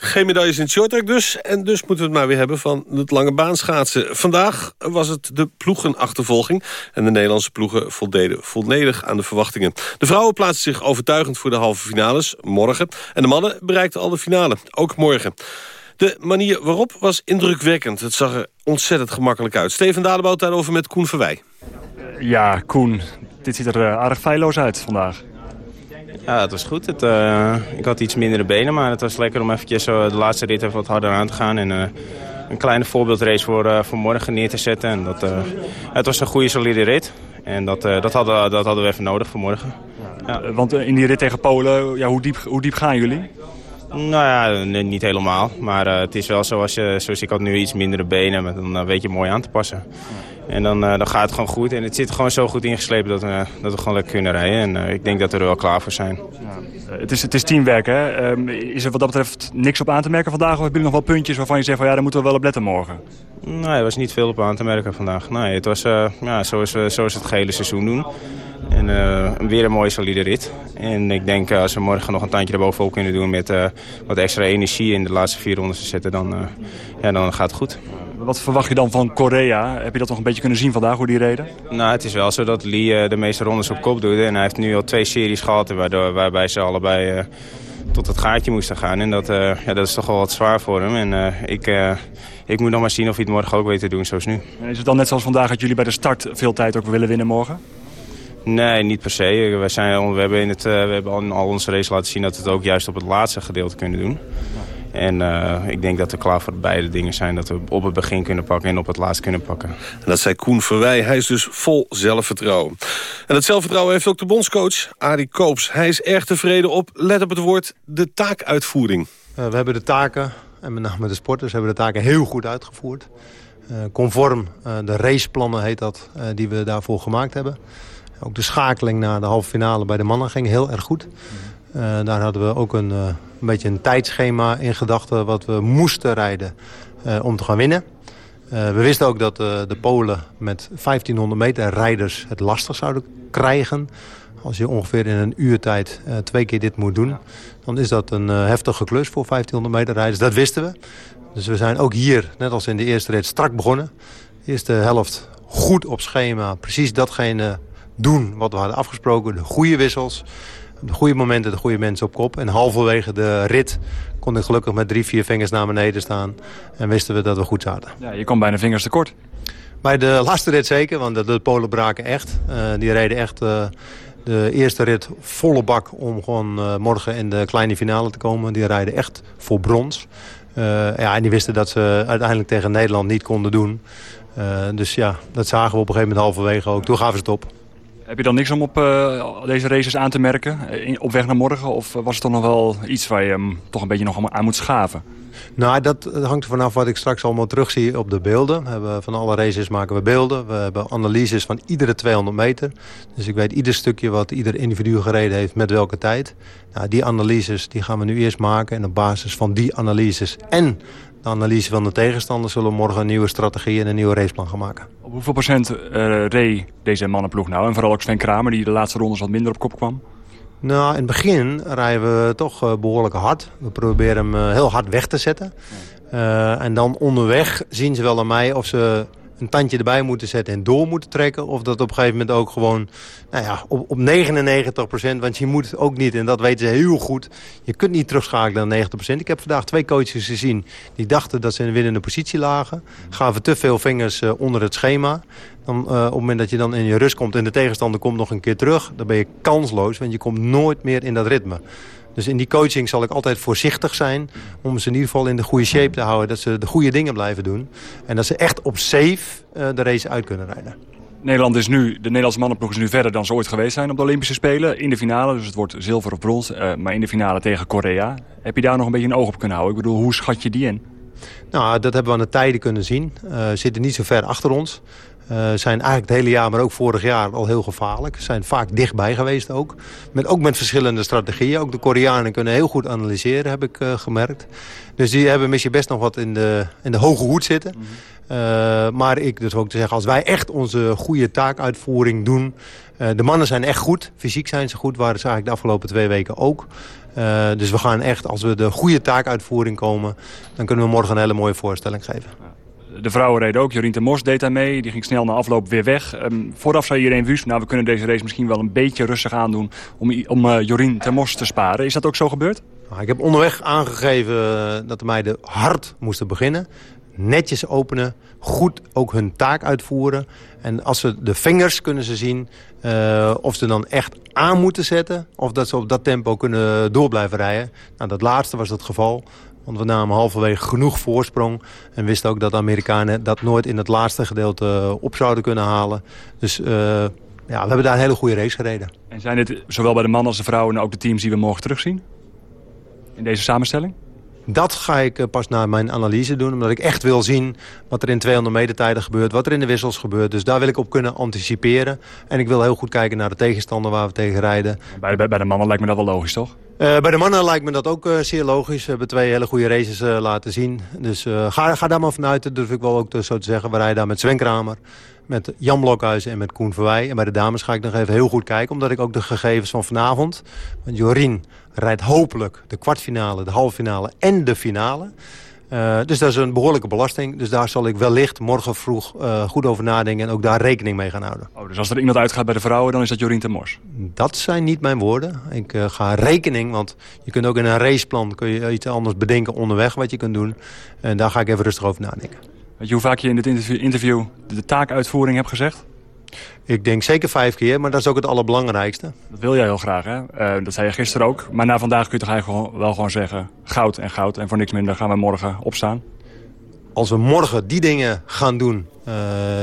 Geen medailles in het shorttrack dus. En dus moeten we het maar weer hebben van het lange baanschaatsen. Vandaag was het de ploegenachtervolging. En de Nederlandse ploegen voldeden volledig aan de verwachtingen. De vrouwen plaatsen zich overtuigend voor de halve finales morgen. En de mannen bereikten al de finale, ook morgen. De manier waarop was indrukwekkend. Het zag er ontzettend gemakkelijk uit. Steven Dadebout daarover met Koen Verwij. Ja, Koen, dit ziet er uh, aardig feilloos uit vandaag. Ja, het was goed. Het, uh, ik had iets mindere benen, maar het was lekker om eventjes uh, de laatste rit even wat harder aan te gaan. En een kleine voorbeeldrace voor, voor morgen neer te zetten. En dat, het was een goede, solide rit. En dat, dat, hadden, dat hadden we even nodig voor morgen. Ja. Want in die rit tegen Polen, ja, hoe, diep, hoe diep gaan jullie? Nou ja, niet helemaal. Maar uh, het is wel zo, als je, zoals ik had nu iets mindere benen, maar dan uh, weet je mooi aan te passen. En dan, uh, dan gaat het gewoon goed. En het zit gewoon zo goed ingeslepen dat, we dat we gewoon lekker kunnen rijden. En ik denk dat we er wel klaar voor zijn. Ja. het, is, het is teamwerk, hè? Um, is er wat dat betreft niks op aan te merken vandaag? Of hebben jullie nog wel puntjes waarvan je zegt, van, ja, daar moeten we wel op letten morgen? Nee, er was niet veel op aan te merken vandaag. Nee, het was ja, zoals, we, zoals het gehele seizoen doen. En uh, weer een mooie solide rit. En ik denk uh, als we morgen nog een tandje erbovenop kunnen doen met uh, wat extra energie in de laatste vier rondes te zetten, dan, ja, dan gaat het goed. Wat verwacht je dan van Korea? Heb je dat nog een beetje kunnen zien vandaag, hoe die reden? Nou, het is wel zo dat Lee de meeste rondes op kop doet. En hij heeft nu al twee series gehad waardoor, waarbij ze allebei tot het gaatje moesten gaan. En dat, ja, dat is toch wel wat zwaar voor hem. En ik, ik moet nog maar zien of hij het morgen ook weet te doen zoals nu. En is het dan net zoals vandaag dat jullie bij de start veel tijd ook willen winnen morgen? Nee, niet per se. We, zijn, we hebben, in het, uh, we hebben al, al onze race laten zien dat we het ook juist op het laatste gedeelte kunnen doen. En uh, ik denk dat we klaar voor beide dingen zijn. Dat we op het begin kunnen pakken en op het laatst kunnen pakken. En dat zei Koen Verwij. Hij is dus vol zelfvertrouwen. En dat zelfvertrouwen heeft ook de bondscoach Arie Koops. Hij is erg tevreden op, let op het woord, de taakuitvoering. Uh, we hebben de taken, en met name de sporters, hebben de taken heel goed uitgevoerd. Uh, conform de raceplannen heet dat, die we daarvoor gemaakt hebben. Ook de schakeling naar de halve finale bij de mannen ging heel erg goed. Uh, daar hadden we ook een, uh, een beetje een tijdschema in gedachten wat we moesten rijden uh, om te gaan winnen. we wisten ook dat de Polen met 1500 meter rijders het lastig zouden krijgen. Als je ongeveer in een uurtijd twee keer dit moet doen... dan is dat een heftige klus voor 1500 meter rijders. Dat wisten we. Dus we zijn ook hier, net als in de eerste rit, strak begonnen. De eerste helft goed op schema. Precies datgene doen wat we hadden afgesproken. De goede wissels, de goede momenten, de goede mensen op kop. En halverwege de rit kon ik gelukkig met drie, vier vingers naar beneden staan. En wisten we dat we goed zaten. Ja, je kwam bijna vingers tekort. Bij de laatste rit zeker, want de, de Polen braken echt. Uh, die reden echt uh, de eerste rit volle bak om gewoon uh, morgen in de kleine finale te komen. Die rijden echt voor brons. ja, en die wisten dat ze uiteindelijk tegen Nederland niet konden doen. dus ja, dat zagen we op een gegeven moment halverwege ook. Toen gaven ze het op. Heb je dan niks om op uh, deze races aan te merken? op weg naar morgen? Of was het toch nog wel iets waar je hem toch een beetje nog aan moet schaven? Nou, dat hangt er vanaf wat ik straks allemaal terugzie op de beelden. We van alle races maken we beelden. We hebben analyses van iedere 200 meter. Dus ik weet ieder stukje wat ieder individu gereden heeft met welke tijd. Nou, die analyses die gaan we nu eerst maken. En op basis van die analyses en de analyse van de tegenstander... zullen we morgen een nieuwe strategie en een nieuwe raceplan gaan maken. Op hoeveel procent uh, reed deze mannenploeg nou? En vooral ook Sven Kramer, die de laatste rondes wat minder op kop kwam? Nou, in het begin rijden we toch uh, behoorlijk hard. We proberen hem uh, heel hard weg te zetten. Uh, en dan onderweg zien ze wel aan mij of ze een tandje erbij moeten zetten en door moeten trekken. Of dat op een gegeven moment ook gewoon nou ja, op, op 99% Want je moet ook niet, en dat weten ze heel goed... je kunt niet terugschakelen naar 90% Ik heb vandaag twee coaches gezien die dachten dat ze in een winnende positie lagen. Gaven te veel vingers uh, onder het schema. Dan, uh, op het moment dat je dan in je rust komt en de tegenstander komt nog een keer terug... dan ben je kansloos, want je komt nooit meer in dat ritme. Dus in die coaching zal ik altijd voorzichtig zijn... om ze in ieder geval in de goede shape te houden. Dat ze de goede dingen blijven doen. En dat ze echt op safe uh, de race uit kunnen rijden. Nederland is nu, de Nederlandse mannenploeg is nu verder dan ze ooit geweest zijn op de Olympische Spelen. In de finale, dus het wordt zilver of brons, uh, maar in de finale tegen Korea. Heb je daar nog een beetje een oog op kunnen houden? Ik bedoel, hoe schat je die in? Nou, dat hebben we aan de tijden kunnen zien. Uh, zitten niet zo ver achter ons. Uh, zijn eigenlijk het hele jaar, maar ook vorig jaar al heel gevaarlijk. Zijn vaak dichtbij geweest ook. Met, ook met verschillende strategieën. Ook de Koreanen kunnen heel goed analyseren, heb ik uh, gemerkt. Dus die hebben misschien best nog wat in de, in de hoge hoed zitten. Mm -hmm. uh, maar ik dus ook te zeggen, als wij echt onze goede taakuitvoering doen... de mannen zijn echt goed, fysiek zijn ze goed. Waren ze eigenlijk de afgelopen twee weken ook. Uh, dus we gaan echt, als we de goede taakuitvoering komen... dan kunnen we morgen een hele mooie voorstelling geven. De vrouwen reden ook. Jorien de Mos deed daarmee. Die ging snel na afloop weer weg. Um, vooraf zei iedereen wust, nou we kunnen deze race misschien wel een beetje rustig aandoen... om, om uh, Jorien de Mos te sparen. Is dat ook zo gebeurd? Nou, ik heb onderweg aangegeven dat de meiden hard moesten beginnen. Netjes openen, goed ook hun taak uitvoeren. En als ze de vingers kunnen ze zien uh, of ze dan echt aan moeten zetten... of dat ze op dat tempo kunnen door blijven rijden. Nou, dat laatste was het geval. Want we namen halverwege genoeg voorsprong. En wisten ook dat de Amerikanen dat nooit in het laatste gedeelte op zouden kunnen halen. Dus uh, ja, we hebben daar een hele goede race gereden. En zijn dit zowel bij de mannen als de vrouwen en ook de teams die we morgen terugzien? In deze samenstelling? Dat ga ik pas naar mijn analyse doen. Omdat ik echt wil zien wat er in 200 meter tijden gebeurt. Wat er in de wissels gebeurt. Dus daar wil ik op kunnen anticiperen. En ik wil heel goed kijken naar de tegenstander waar we tegen rijden. Bij, bij, bij de mannen lijkt me dat wel logisch, toch? Uh, bij de mannen lijkt me dat ook uh, zeer logisch. We hebben twee hele goede races uh, laten zien. Dus ga, ga daar maar vanuit, dat durf ik wel ook te, zo te zeggen. We rijden daar met Sven Kramer, met Jan Blokhuizen en met Koen Verwij. En bij de dames ga ik nog even heel goed kijken. Omdat ik ook de gegevens van vanavond... Want Jorien rijdt hopelijk de kwartfinale, de halve finale en de finale. Uh, dus dat is een behoorlijke belasting. Dus daar zal ik wellicht morgen vroeg uh, goed over nadenken... en ook daar rekening mee gaan houden. Oh, dus als er iemand uitgaat bij de vrouwen, dan is dat Jorien ten Mors? Dat zijn niet mijn woorden. Ik uh, ga rekening, want je kunt ook in een raceplan... kun je iets anders bedenken onderweg wat je kunt doen. En daar ga ik even rustig over nadenken. Weet je hoe vaak je in dit interview, de taakuitvoering hebt gezegd? Ik denk zeker vijf keer, maar dat is ook het allerbelangrijkste. Dat wil jij heel graag, hè? Uh, dat zei je gisteren ook. Maar na vandaag kun je toch eigenlijk wel gewoon zeggen... goud en goud en voor niks minder gaan we morgen opstaan? Als we morgen die dingen gaan doen uh,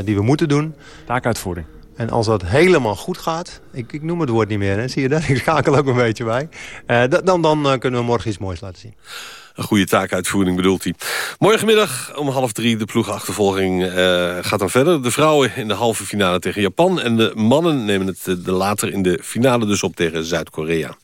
die we moeten doen... Taakuitvoering. En als dat helemaal goed gaat... Ik, ik noem het woord niet meer, hè? zie je dat? Ik schakel ook een beetje bij. Uh, dan dan kunnen we morgen iets moois laten zien. Een goede taakuitvoering bedoelt hij. Morgenmiddag om half drie de ploegachtervolging uh, gaat dan verder. De vrouwen in de halve finale tegen Japan. En de mannen nemen het de later in de finale dus op tegen Zuid-Korea.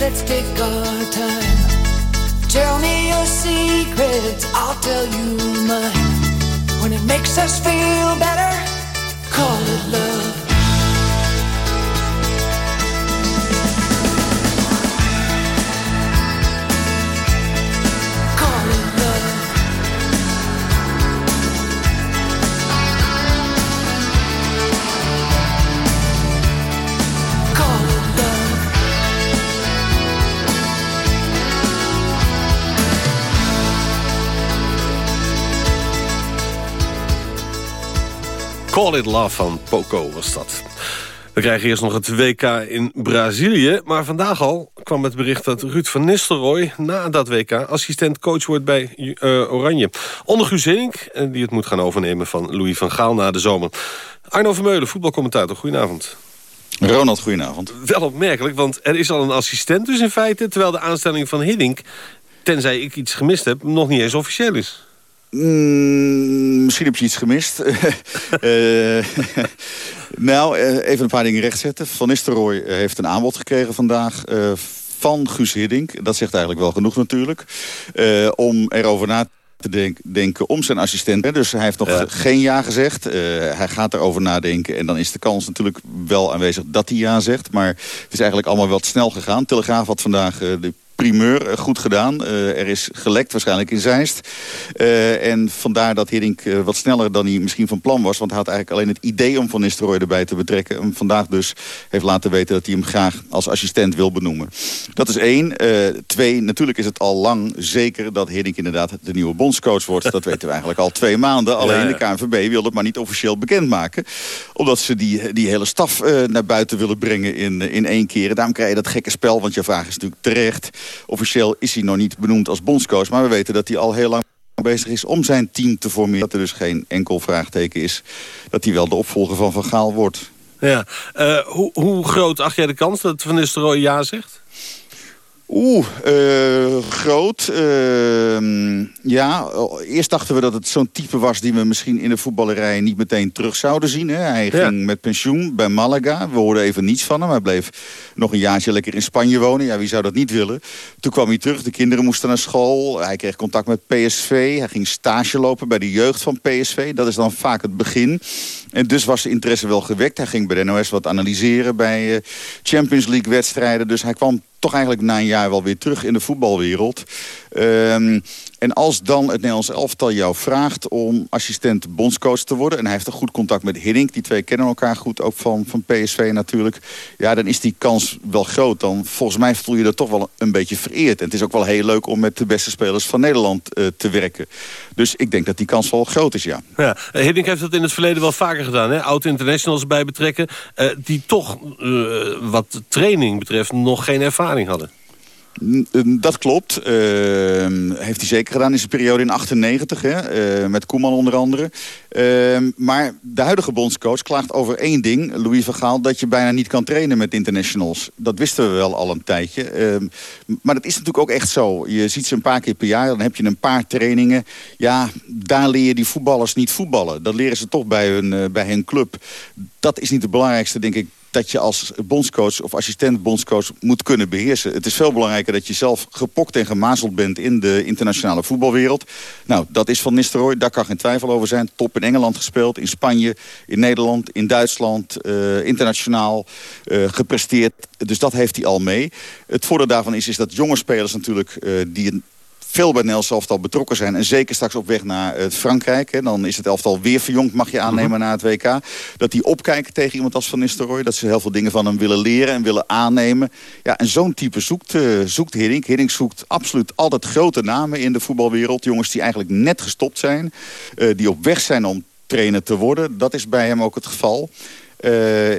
let's take our time. Tell me your secrets, I'll tell you mine. When it makes us feel better, call it love. Call It Love van Poco was dat. We krijgen eerst nog het WK in Brazilië. Maar vandaag al kwam het bericht dat Ruud van Nistelrooy... na dat WK assistent-coach wordt bij eh, Oranje. Onder Guus Hiddink, eh, die het moet gaan overnemen van Louis van Gaal na de zomer. Arno Vermeulen, voetbalcommentator, goedenavond. Ronald, goedenavond. Wel opmerkelijk, want er is al een assistent dus in feite... terwijl de aanstelling van Hiddink, tenzij ik iets gemist heb... nog niet eens officieel is. Mm, misschien heb je iets gemist. [laughs] Eh, [laughs] nou, eh, even een paar dingen rechtzetten. Van Nistelrooy eh, heeft een aanbod gekregen vandaag... eh, van Guus Hiddink. Dat zegt eigenlijk wel genoeg natuurlijk. eh, om erover na te denk- denken om zijn assistent. Dus hij heeft nog geen ja gezegd. Eh, hij gaat erover nadenken. En dan is de kans natuurlijk wel aanwezig dat hij ja zegt. Maar het is eigenlijk allemaal wel te snel gegaan. Telegraaf had vandaag eh, de primeur eh, goed gedaan. Eh, er is gelekt waarschijnlijk in Zeist. Eh, en vandaar dat Hiddink wat sneller dan hij misschien van plan was. Want hij had eigenlijk alleen het idee om Van Nistelrooy erbij te betrekken. En vandaag dus heeft laten weten dat hij hem graag als assistent wil benoemen. Dat is één. Twee, natuurlijk is het al lang zeker dat Hiddink inderdaad de nieuwe bondscoach wordt. Dat weten we eigenlijk al twee maanden. Alleen de KNVB wil het maar niet officieel bekendmaken. Omdat ze die, die hele staf naar buiten willen brengen in, in één keer. En daarom krijg je dat gekke spel, want je vraag is natuurlijk terecht. Officieel is hij nog niet benoemd als bondscoach. Maar we weten dat hij al heel lang bezig is om zijn team te formeren. Dat er dus geen enkel vraagteken is dat hij wel de opvolger van Van Gaal wordt. Ja. Eh, hoe, hoe groot acht jij de kans dat Van Nistelrooy ja zegt? Oeh, eh, groot. Ehm, ja, eerst dachten we dat het zo'n type was... die we misschien in de voetballerij niet meteen terug zouden zien. Hè. Hij Ja. ging met pensioen bij Malaga. We hoorden even niets van hem. Hij bleef nog een jaartje lekker in Spanje wonen. Ja, wie zou dat niet willen? Toen kwam hij terug. De kinderen moesten naar school. Hij kreeg contact met PSV. Hij ging stage lopen bij de jeugd van PSV. Dat is dan vaak het begin. En dus was de interesse wel gewekt. Hij ging bij de NOS wat analyseren bij eh, Champions League wedstrijden. Dus hij kwam toch eigenlijk na een jaar wel weer terug in de voetbalwereld. Ehm, en als dan het Nederlands elftal jou vraagt om assistent bondscoach te worden... en hij heeft een goed contact met Hiddink, die twee kennen elkaar goed, ook van, van PSV natuurlijk... ja, dan is die kans wel groot. Dan volgens mij voel je er toch wel een beetje vereerd. En het is ook wel heel leuk om met de beste spelers van Nederland eh, te werken. Dus ik denk dat die kans wel groot is, ja. Ja, eh, Hiddink heeft dat in het verleden wel vaker gedaan. hè? Oud-internationals bij betrekken. eh, die toch, eh, wat training betreft, nog geen ervaring hadden. Dat klopt. Ehm, heeft hij zeker gedaan in zijn periode in 98, hè? eh, met Koeman onder andere. Ehm, maar de huidige bondscoach klaagt over één ding, Louis van Gaal... dat je bijna niet kan trainen met internationals. Dat wisten we wel al een tijdje. Ehm, maar dat is natuurlijk ook echt zo. Je ziet ze een paar keer per jaar, dan heb je een paar trainingen. Ja, daar leer je die voetballers niet voetballen. Dat leren ze toch bij hun, eh, bij hun club. Dat is niet het belangrijkste, denk ik dat je als bondscoach of assistent bondscoach moet kunnen beheersen. Het is veel belangrijker dat je zelf gepokt en gemazeld bent in de internationale voetbalwereld. Nou, dat is van Nistelrooy, daar kan geen twijfel over zijn. Top in Engeland gespeeld, in Spanje, in Nederland, in Duitsland, eh, internationaal eh, gepresteerd. Dus dat heeft hij al mee. Het voordeel daarvan is, is dat jonge spelers natuurlijk eh, die een veel bij Nederlands elftal betrokken zijn. En zeker straks op weg naar eh, Frankrijk. Hè, dan is het elftal weer verjongd, mag je aannemen, na het WK. Dat die opkijken tegen iemand als Van Nistelrooy. Dat ze heel veel dingen van hem willen leren en willen aannemen. Ja, en zo'n type zoekt, eh, zoekt Hiddink. Hiddink zoekt absoluut altijd grote namen in de voetbalwereld. Jongens die eigenlijk net gestopt zijn. eh, die op weg zijn om trainer te worden. Dat is bij hem ook het geval.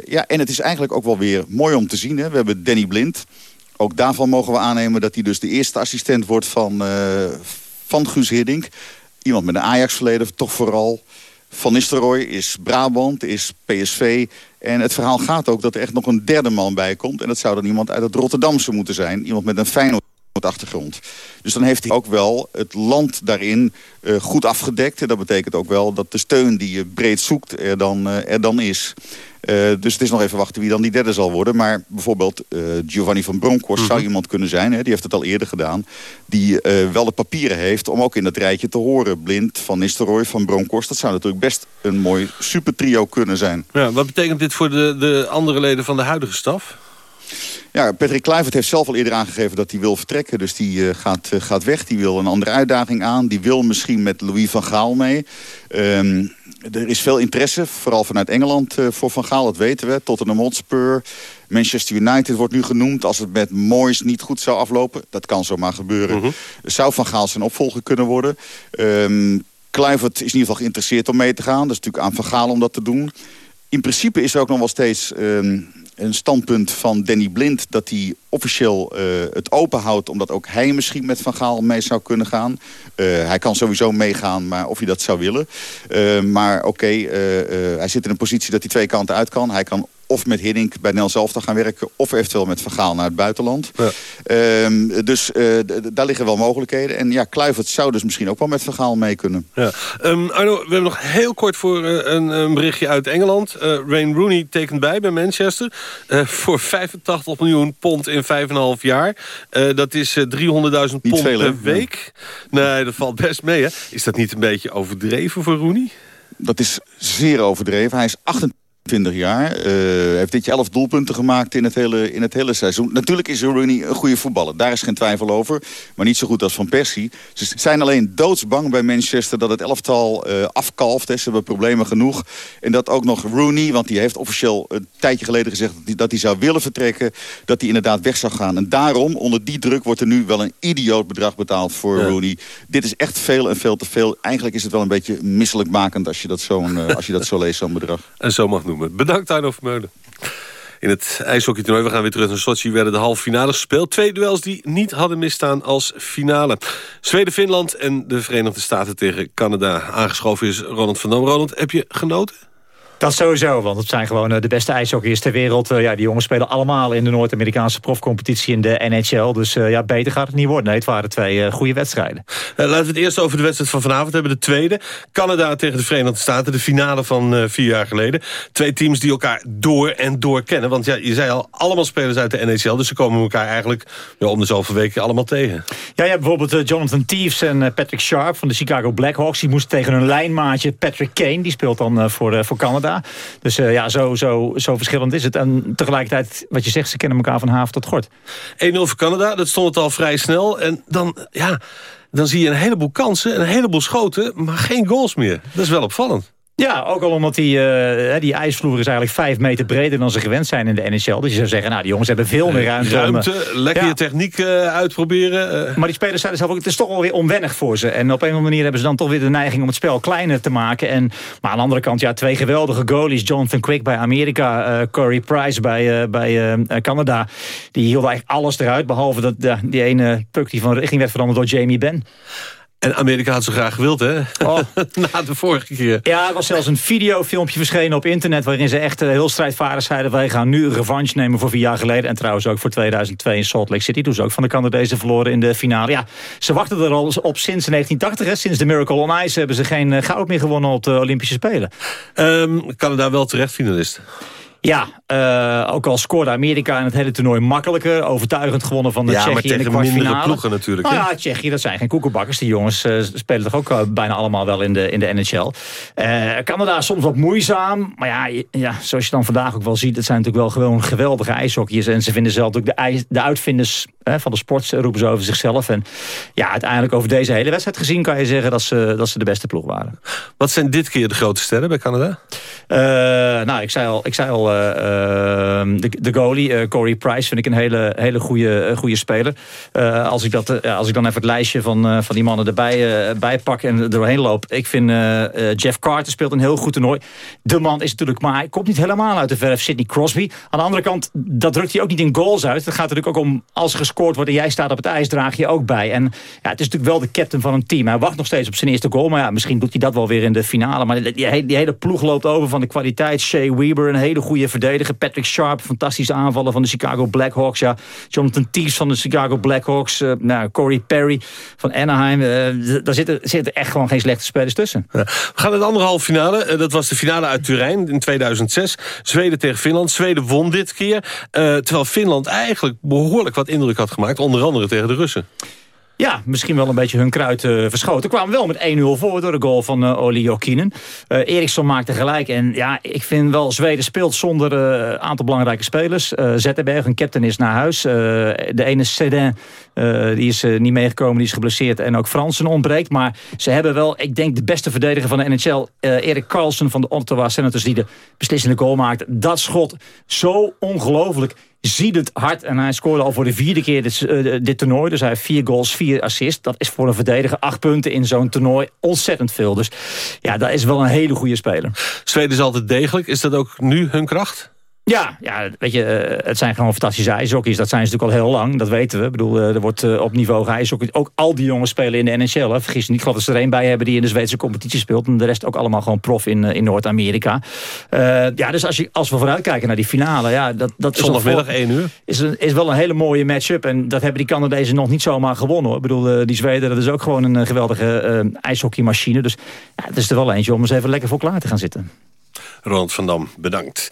Ja, en het is eigenlijk ook wel weer mooi om te zien. Hè. We hebben Danny Blind. Ook daarvan mogen we aannemen dat hij dus de eerste assistent wordt van, eh, van Guus Hiddink. Iemand met een Ajax-verleden, toch vooral. Van Nistelrooy is Brabant, is PSV. En het verhaal gaat ook dat er echt nog een derde man bij komt. En dat zou dan iemand uit het Rotterdamse moeten zijn. Iemand met een Feyenoord achtergrond. Dus dan heeft hij ook wel het land daarin eh, goed afgedekt. En dat betekent ook wel dat de steun die je breed zoekt er dan, eh, er dan is. Uh, dus het is nog even wachten wie dan die derde zal worden. Maar bijvoorbeeld uh, Giovanni van Bronckhorst zou iemand kunnen zijn. Hè, die heeft het al eerder gedaan. Die wel de papieren heeft om ook in dat rijtje te horen. Blind, Van Nistelrooy, Van Bronckhorst. Dat zou natuurlijk best een mooi supertrio kunnen zijn. Ja, wat betekent dit voor de, de andere leden van de huidige staf? Ja, Patrick Kluivert heeft zelf al eerder aangegeven dat hij wil vertrekken. Dus die uh, gaat, uh, gaat weg. Die wil een andere uitdaging aan. Die wil misschien met Louis van Gaal mee. Um, er is veel interesse, vooral vanuit Engeland, uh, voor Van Gaal. Dat weten we. Tottenham Hotspur. Manchester United wordt nu genoemd. Als het met Moyes niet goed zou aflopen. Dat kan zomaar gebeuren. -huh. Zou Van Gaal zijn opvolger kunnen worden. Um, Kluivert is in ieder geval geïnteresseerd om mee te gaan. Dat is natuurlijk aan Van Gaal om dat te doen. In principe is er ook nog wel steeds... Um, een standpunt van Danny Blind... dat hij officieel uh, het open houdt... omdat ook hij misschien met Van Gaal mee zou kunnen gaan. Uh, hij kan sowieso meegaan, maar of hij dat zou willen. Uh, maar oké, hij zit in een positie dat hij twee kanten uit kan. Hij kan of met Hiddink bij Nel zelf te gaan werken... of eventueel met Van Gaal naar het buitenland. Ja. Um, dus uh, daar liggen wel mogelijkheden. En ja, Kluivert zou dus misschien ook wel met Van Gaal mee kunnen. Ja. Um, Arno, we hebben nog heel kort voor uh, een, een, berichtje uit Engeland. Uh, Wayne Rooney tekent bij bij Manchester... voor 85 miljoen pond in 5,5 jaar. dat is 300.000 pond veel, per week. Nee, dat valt best mee, hè? Is dat niet een beetje overdreven voor Rooney? Dat is zeer overdreven. Hij is 28 20 jaar. Uh, heeft dit jaar 11 doelpunten gemaakt in het, hele, in het hele seizoen. Natuurlijk is Rooney een goede voetballer. Daar is geen twijfel over. Maar niet zo goed als Van Persie. Ze zijn alleen doodsbang bij Manchester dat het elftal uh, afkalft. Hè. Ze hebben problemen genoeg. En dat ook nog Rooney, want die heeft officieel een tijdje geleden gezegd... dat hij, dat hij zou willen vertrekken, dat hij inderdaad weg zou gaan. En daarom, onder die druk, wordt er nu wel een idioot bedrag betaald voor ja. Rooney. Dit is echt veel en veel te veel. Eigenlijk is het wel een beetje misselijkmakend als je dat zo, uh, als je dat zo leest, zo'n bedrag. En zo mag noemen. Bedankt Arno Vermeulen. In het ijshockeytoernooi, we gaan weer terug naar Sochi... werden de halve finales gespeeld. Twee duels die niet hadden misstaan als finale. Zweden-Finland en de Verenigde Staten tegen Canada. Aangeschoven is Ronald van Dam. Ronald, heb je genoten? Dat sowieso, want het zijn gewoon de beste ijshockeyers ter wereld. Ja, die jongens spelen allemaal in de Noord-Amerikaanse profcompetitie in de NHL. Dus uh, ja, beter gaat het niet worden. Nee, het waren twee goede wedstrijden. Laten we het eerst over de wedstrijd van vanavond hebben. De tweede, Canada tegen de Verenigde Staten. De finale van vier jaar geleden. Twee teams die elkaar door en door kennen. Want ja, je zei al, allemaal spelers uit de NHL. Dus ze komen elkaar eigenlijk ja, om de zoveel weken allemaal tegen. Ja, ja bijvoorbeeld Jonathan Teves en Patrick Sharp van de Chicago Blackhawks. Die moesten tegen hun lijnmaatje Patrick Kane. Die speelt dan voor, voor Canada. Dus uh, ja, zo, zo, zo verschillend is het. En tegelijkertijd, wat je zegt, ze kennen elkaar van haven tot gort. 1-0 voor Canada, dat stond het al vrij snel. En dan, ja, dan zie je een heleboel kansen, een heleboel schoten, maar geen goals meer. Dat is wel opvallend. Ja, ook al omdat die, uh, die ijsvloer is eigenlijk vijf meter breder dan ze gewend zijn in de NHL. Dus je zou zeggen, nou, die jongens hebben veel meer ruimte. Ruimte, om, lekker ja. je techniek uh, uitproberen. Uh. Maar die spelers zeiden zelf ook, het is toch wel weer onwennig voor ze. En op een of andere manier hebben ze dan toch weer de neiging om het spel kleiner te maken. En, maar aan de andere kant, ja, twee geweldige goalies. Jonathan Quick bij Amerika, Corey Price bij, bij Canada. Die hielden eigenlijk alles eruit, behalve dat, die ene puck die van richting werd veranderd door Jamie Benn. En Amerika had ze graag gewild, hè? Oh. [laughs] Na de vorige keer. Ja, er was zelfs een videofilmpje verschenen op internet... waarin ze echt heel strijdvaardig zeiden... wij gaan nu revanche nemen voor vier jaar geleden... en trouwens ook voor 2002 in Salt Lake City. Toen ze ook van de Canadezen verloren in de finale. Ja, ze wachten er al op sinds 1980. Hè. Sinds de Miracle on Ice hebben ze geen goud meer gewonnen op de Olympische Spelen. Um, Canada wel terecht finalist. Ja, uh, ook al scoorde Amerika in het hele toernooi makkelijker. Overtuigend gewonnen van de ja, Tsjechië in de kwartfinale. ploegen natuurlijk. Nou ja, Tsjechië, dat zijn geen koekenbakkers. Die jongens uh, spelen toch ook uh, bijna allemaal wel in de, in de NHL. Canada soms wat moeizaam. Maar ja, ja, zoals je dan vandaag ook wel ziet... het zijn natuurlijk wel gewoon geweldige ijshockeyers. En ze vinden zelf ook de, ijs, de uitvinders van de sport... roepen ze over zichzelf. En ja, uiteindelijk over deze hele wedstrijd gezien... kan je zeggen dat ze, dat ze de beste ploeg waren. Wat zijn dit keer de grote sterren bij Canada? Nou, ik zei al... Ik zei al Ehm, de, de goalie, uh, Corey Price, vind ik een hele, hele goede, goede speler. Als, ik dat, als ik dan even het lijstje van, van die mannen erbij bij pak en er doorheen loop. Ik vind Jeff Carter speelt een heel goed toernooi. De man is natuurlijk, maar hij komt niet helemaal uit de verf. Sidney Crosby. Aan de andere kant, dat drukt hij ook niet in goals uit. Het gaat natuurlijk ook om, als gescoord wordt en jij staat op het ijs, draag je ook bij. En ja, het is natuurlijk wel de captain van een team. Hij wacht nog steeds op zijn eerste goal, maar ja, misschien doet hij dat wel weer in de finale. Maar die hele ploeg loopt over van de kwaliteit. Shea Weber, een hele goede verdediger. Patrick Sharp, fantastische aanvaller van de Chicago Blackhawks. Ja, Jonathan Tees van de Chicago Blackhawks. Uh, nou, Corey Perry van Anaheim. Uh, daar zitten, zitten echt gewoon geen slechte spelers tussen. We gaan naar de andere halve finale. Uh, dat was de finale uit Turijn in 2006. Zweden tegen Finland. Zweden won dit keer. terwijl Finland eigenlijk behoorlijk wat indruk had gemaakt. Onder andere tegen de Russen. Ja, misschien wel een beetje hun kruid uh, verschoten. Kwamen wel met 1-0 voor door de goal van uh, Oli Jokinen. Uh, Eriksson maakte gelijk. En ja, ik vind wel, Zweden speelt zonder een aantal belangrijke spelers. Zetterberg, een captain, is naar huis. de ene Sedin, die is niet meegekomen, die is geblesseerd. En ook Fransen ontbreekt. Maar ze hebben wel, ik denk, de beste verdediger van de NHL. Erik Carlsen van de Ottawa Senators, die de beslissende goal maakt. Dat schot, zo ongelooflijk ziedend hard. En hij scoorde al voor de vierde keer dit, uh, dit, toernooi. Dus hij heeft vier goals, vier assists. Dat is voor een verdediger acht punten in zo'n toernooi ontzettend veel. Dus ja, dat is wel een hele goede speler. Zweden is altijd degelijk. Is dat ook nu hun kracht? Ja, ja, weet je, uh, het zijn gewoon fantastische ijshockeys. Dat zijn ze natuurlijk al heel lang, dat weten we. Ik bedoel, uh, er wordt uh, op niveau geijshockey. Ook al die jongens spelen in de NHL. Hè. Vergis niet, ik geloof dat ze er één bij hebben die in de Zweedse competitie speelt. En de rest ook allemaal gewoon prof in, in Noord-Amerika. ja, dus als, je, als we vooruitkijken naar die finale. Ja, dat, dat Zondagmiddag 1 uur. Is, een, is wel een hele mooie match-up. En dat hebben die Canadezen nog niet zomaar gewonnen. Hoor. Ik bedoel, die Zweden, dat is ook gewoon een geweldige ijshockeymachine. Dus ja, het is er wel eentje om eens even lekker voor klaar te gaan zitten. Ronald van Dam, bedankt.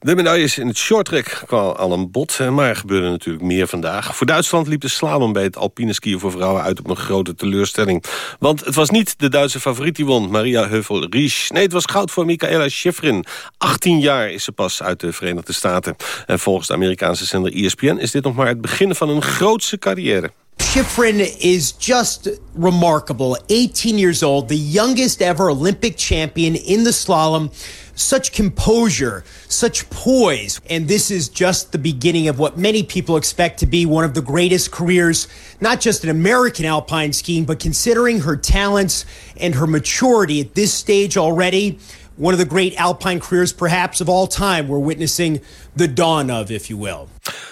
De medailles in het shorttrack kwamen al een bod, maar er gebeurde natuurlijk meer vandaag. Voor Duitsland liep de slalom bij het alpine skiën voor vrouwen uit op een grote teleurstelling. Want het was niet de Duitse favoriet die won, Maria Heuvel-Riesch. Nee, het was goud voor Michaela Schifrin. 18 jaar is ze pas uit de Verenigde Staten. En volgens de Amerikaanse zender ESPN is dit nog maar het begin van een grootse carrière. Schifrin is just remarkable. 18 years old, the youngest ever Olympic champion in the slalom. Such composure, such poise. And this is just the beginning of what many people expect to be one of the greatest careers, not just in American alpine skiing, but considering her talents and her maturity at this stage already. One of the great alpine careers, perhaps of all time, we're witnessing the dawn of, if you will.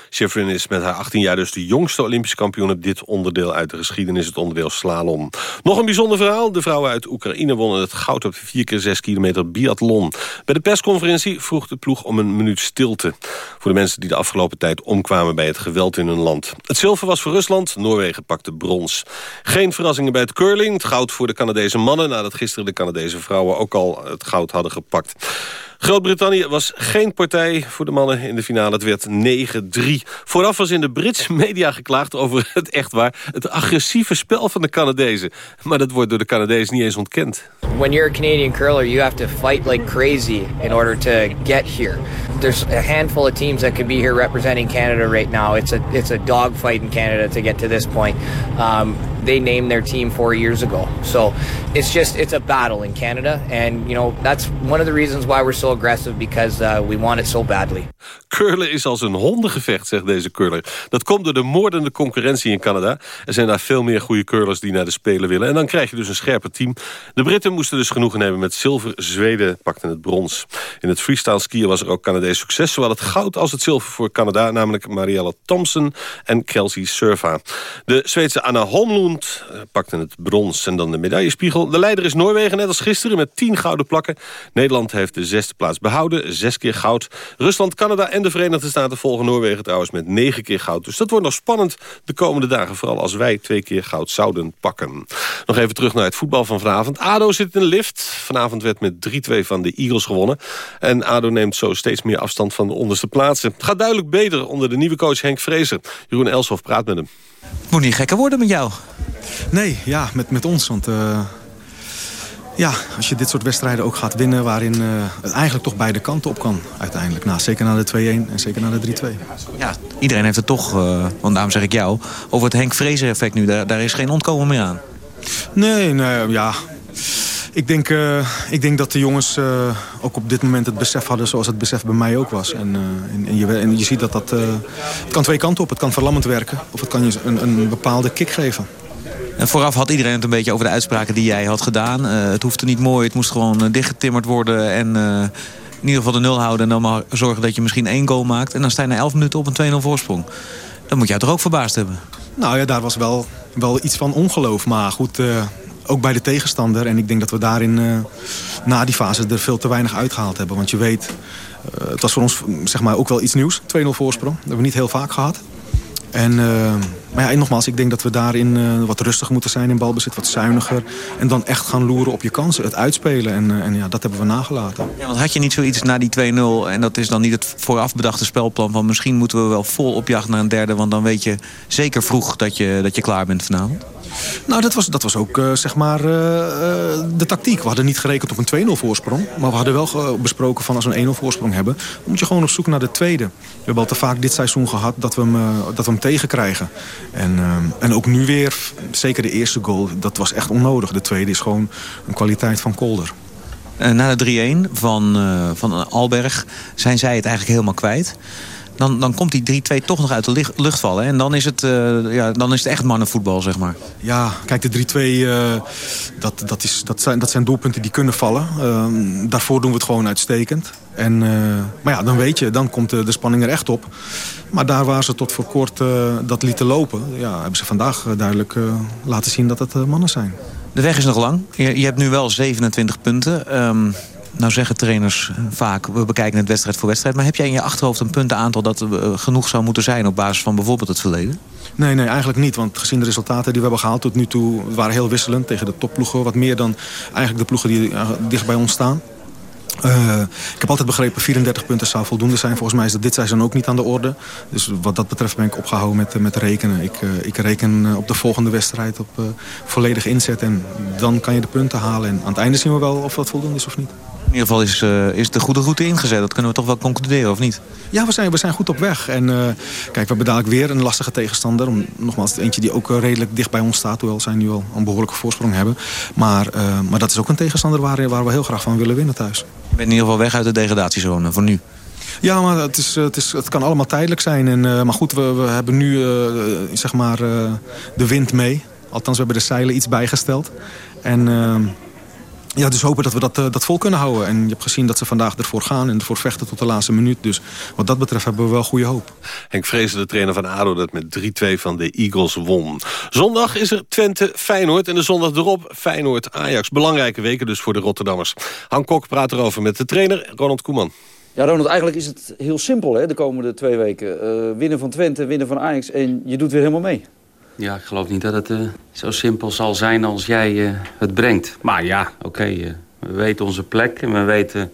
Schifrin is met haar 18 jaar dus de jongste Olympische kampioen... dit onderdeel uit de geschiedenis, het onderdeel slalom. Nog een bijzonder verhaal. De vrouwen uit Oekraïne wonnen het goud op de 4x6 kilometer biathlon. Bij de persconferentie vroeg de ploeg om een minuut stilte... voor de mensen die de afgelopen tijd omkwamen bij het geweld in hun land. Het zilver was voor Rusland, Noorwegen pakte brons. Geen verrassingen bij het curling. Het goud voor de Canadese mannen... nadat gisteren de Canadese vrouwen ook al het goud hadden gepakt. Groot-Brittannië was geen partij voor de mannen in de finale. Het werd 9-3. Vooraf was in de Britse [laughs] media geklaagd over het echt waar... het agressieve spel van de Canadezen. Maar dat wordt door de Canadezen niet eens ontkend. When you're a Canadian curler, you have to fight like crazy in order to get here. There's a handful of teams that could be here representing Canada right now. It's a it's a dogfight in Canada to get to this point. Um, they named their team four years ago. So it's just it's a battle in Canada, and you know that's one of the reasons why we're so uh, we want it badly. Curlen is als een hondengevecht, zegt deze curler. Dat komt door de moordende concurrentie in Canada. Er zijn daar veel meer goede curlers die naar de Spelen willen. En dan krijg je dus een scherper team. De Britten moesten dus genoegen nemen met zilver. Zweden pakten het brons. In het freestyle skiën was er ook Canadees succes. Zowel het goud als het zilver voor Canada. Namelijk Marielle Thompson en Kelsey Surfa. De Zweedse Anna Holmlund eh, pakten het brons. En dan de medaillespiegel. De leider is Noorwegen, net als gisteren, met tien gouden plakken. Nederland heeft de zesde plaats behouden. Zes keer goud. Rusland, Canada en de Verenigde Staten volgen Noorwegen trouwens met negen keer goud. Dus dat wordt nog spannend de komende dagen. Vooral als wij twee keer goud zouden pakken. Nog even terug naar het voetbal van vanavond. ADO zit in de lift. Vanavond werd met 3-2 van de Eagles gewonnen. En ADO neemt zo steeds meer afstand van de onderste plaatsen. Het gaat duidelijk beter onder de nieuwe coach Henk Vrezer. Jeroen Elshoff praat met hem. Het moet niet gekker worden met jou. Nee, ja, met, met ons. Want uh, ja, als je dit soort wedstrijden ook gaat winnen... waarin uh, het eigenlijk toch beide kanten op kan uiteindelijk. Nou, zeker na de 2-1 en zeker na de 3-2. Ja, iedereen heeft het toch, uh, want daarom zeg ik jou... over het Henk Vrezer effect nu. Daar, daar is geen ontkomen meer aan. Nee, nee, ja... Ik denk, uh, ik denk dat de jongens ook op dit moment het besef hadden zoals het besef bij mij ook was. En, en, en, je, en je ziet dat dat... het kan twee kanten op. Het kan verlammend werken of het kan je een, een bepaalde kick geven. En vooraf had iedereen het een beetje over de uitspraken die jij had gedaan. het hoefde niet mooi, het moest gewoon dichtgetimmerd worden. En in ieder geval de nul houden. En dan maar zorgen dat je misschien één goal maakt. En dan sta je na elf minuten op een 2-0 voorsprong. Dan moet jij toch ook verbaasd hebben? Nou ja, daar was wel, wel iets van ongeloof. Maar goed, uh, ook bij de tegenstander. En ik denk dat we daarin uh, na die fase er veel te weinig uitgehaald hebben. Want je weet, uh, het was voor ons zeg maar, ook wel iets nieuws. 2-0 voorsprong. Dat hebben we niet heel vaak gehad. En, uh, maar ja, nogmaals, ik denk dat we daarin uh, wat rustiger moeten zijn in balbezit, wat zuiniger. En dan echt gaan loeren op je kansen, het uitspelen. En, uh, en ja, dat hebben we nagelaten. Ja, want had je niet zoiets na die 2-0, en dat is dan niet het vooraf bedachte spelplan... van misschien moeten we wel vol op jacht naar een derde... want dan weet je zeker vroeg dat je, dat je klaar bent vanavond? Nou, dat was, dat was ook uh, zeg maar, uh, de tactiek. We hadden niet gerekend op een 2-0 voorsprong. Maar we hadden wel besproken van als we een 1-0 voorsprong hebben... moet je gewoon op zoek naar de tweede. We hebben al te vaak dit seizoen gehad dat we hem, dat we hem tegenkrijgen. En, en ook nu weer, zeker de eerste goal, dat was echt onnodig. De tweede is gewoon een kwaliteit van Kolder. na de 3-1 van, van Alberg zijn zij het eigenlijk helemaal kwijt dan, dan komt die 3-2 toch nog uit de lucht, lucht vallen. En dan is, het, uh, ja, dan is het echt mannenvoetbal, zeg maar. Ja, kijk, de 3-2, uh, dat, dat, is, dat, zijn, dat zijn doelpunten die kunnen vallen. Uh, daarvoor doen we het gewoon uitstekend. En, maar ja, dan weet je, dan komt de, de, spanning er echt op. Maar daar waar ze tot voor kort dat lieten lopen... Ja, hebben ze vandaag duidelijk laten zien dat het mannen zijn. De weg is nog lang. Je, je hebt nu wel 27 punten. Um, nou zeggen trainers vaak, we bekijken het wedstrijd voor wedstrijd. Maar heb jij in je achterhoofd een puntenaantal dat genoeg zou moeten zijn... op basis van bijvoorbeeld het verleden? Nee, nee, eigenlijk niet. Want gezien de resultaten die we hebben gehaald tot nu toe... waren heel wisselend tegen de topploegen. Wat meer dan eigenlijk de ploegen die uh, dicht bij ons staan. Ik heb altijd begrepen 34 punten zou voldoende zijn. Volgens mij is dat dit seizoen ook niet aan de orde. Dus wat dat betreft ben ik opgehouden met, met rekenen. Ik, ik reken op de volgende wedstrijd op volledig inzet. En dan kan je de punten halen. En aan het einde zien we wel of dat voldoende is of niet. In ieder geval is, uh, is de goede route ingezet. Dat kunnen we toch wel concluderen, of niet? Ja, we zijn, we zijn goed op weg. En uh, kijk, we hebben dadelijk weer een lastige tegenstander. Om, nogmaals, eentje die ook redelijk dicht bij ons staat. Hoewel zij nu al een behoorlijke voorsprong hebben. Maar, uh, maar dat is ook een tegenstander waar, waar we heel graag van willen winnen thuis. Je bent in ieder geval weg uit de degradatiezone, voor nu. Ja, maar het, is, het, is, het kan allemaal tijdelijk zijn. En, maar goed, we, we hebben nu zeg maar, de wind mee. Althans, we hebben de zeilen iets bijgesteld. En ja, dus hopen dat we dat, uh, dat vol kunnen houden. En je hebt gezien dat ze vandaag ervoor gaan en ervoor vechten tot de laatste minuut. Dus wat dat betreft hebben we wel goede hoop. Henk Vrezen, de trainer van ADO, dat met 3-2 van de Eagles won. Zondag is er Twente-Feyenoord en de zondag erop Feyenoord-Ajax. Belangrijke weken dus voor de Rotterdammers. Han Kok praat erover met de trainer Ronald Koeman. Ja, Ronald, eigenlijk is het heel simpel hè, de komende twee weken. Uh, winnen van Twente, winnen van Ajax en je doet weer helemaal mee. Ja, ik geloof niet dat het uh, zo simpel zal zijn als jij uh, het brengt. Maar ja, oké, okay, uh, we weten onze plek. En we weten,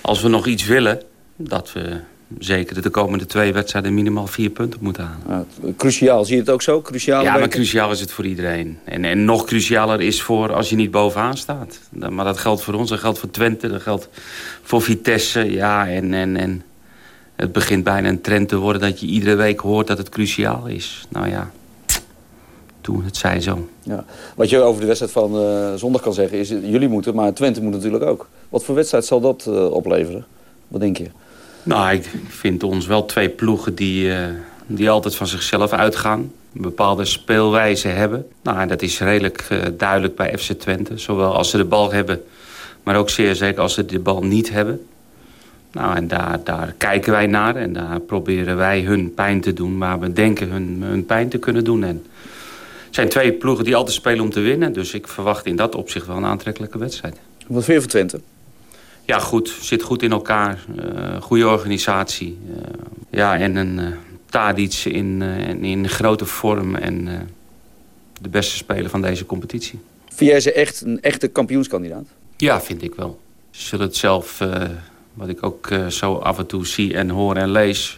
als we nog iets willen... dat we zeker de komende twee wedstrijden minimaal vier punten moeten halen. Ja, cruciaal, zie je het ook zo? Cruciaal ja, maar cruciaal is het voor iedereen. En, en nog crucialer is voor als je niet bovenaan staat. Maar dat geldt voor ons, dat geldt voor Twente, dat geldt voor Vitesse. Ja, en... en, en het begint bijna een trend te worden dat je iedere week hoort dat het cruciaal is. Nou ja, toen het zij zo. Ja. Wat je over de wedstrijd van uh, zondag kan zeggen is... jullie moeten, maar Twente moet natuurlijk ook. Wat voor wedstrijd zal dat uh, opleveren? Wat denk je? Nou, ik vind ons wel twee ploegen die, uh, die altijd van zichzelf uitgaan. Een bepaalde speelwijze hebben. Nou, en dat is redelijk duidelijk bij FC Twente. Zowel als ze de bal hebben, maar ook zeer zeker als ze de bal niet hebben. Nou, en daar, daar kijken wij naar en daar proberen wij hun pijn te doen... waar we denken hun, hun pijn te kunnen doen. En zijn twee ploegen die altijd spelen om te winnen. Dus ik verwacht in dat opzicht wel een aantrekkelijke wedstrijd. Wat vind je van Twente? Ja, goed. Zit goed in elkaar. Uh, goede organisatie. Uh, ja, en een uh, Tadic in, in grote vorm. En de beste speler van deze competitie. Vind jij ze echt een echte kampioenskandidaat? Ja, vind ik wel. Ze zullen het zelf, wat ik ook zo af en toe zie en hoor en lees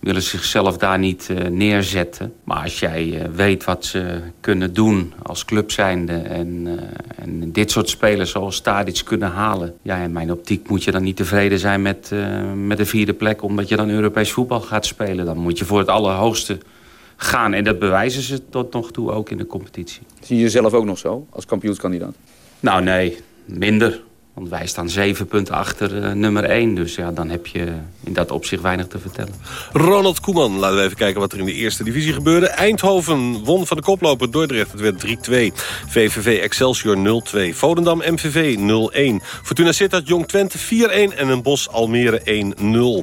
willen zichzelf daar niet uh, neerzetten. Maar als jij uh, weet wat ze kunnen doen als club zijnde... en, uh, en dit soort spelers zoals Tadic kunnen halen... ja, in mijn optiek moet je dan niet tevreden zijn met, met de vierde plek... omdat je dan Europees voetbal gaat spelen. Dan moet je voor het allerhoogste gaan. En dat bewijzen ze tot nog toe ook in de competitie. Zie je jezelf ook nog zo als kampioenskandidaat? Nou, nee. Minder. Want wij staan zeven punten achter uh, nummer één. Dus ja, dan heb je in dat opzicht weinig te vertellen. Ronald Koeman, laten we even kijken wat er in de eerste divisie gebeurde. Eindhoven won van de koploper Dordrecht. Het werd 3-2. VVV Excelsior 0-2. Volendam MVV 0-1. Fortuna Sittard Jong Twente 4-1 en een Bos Almere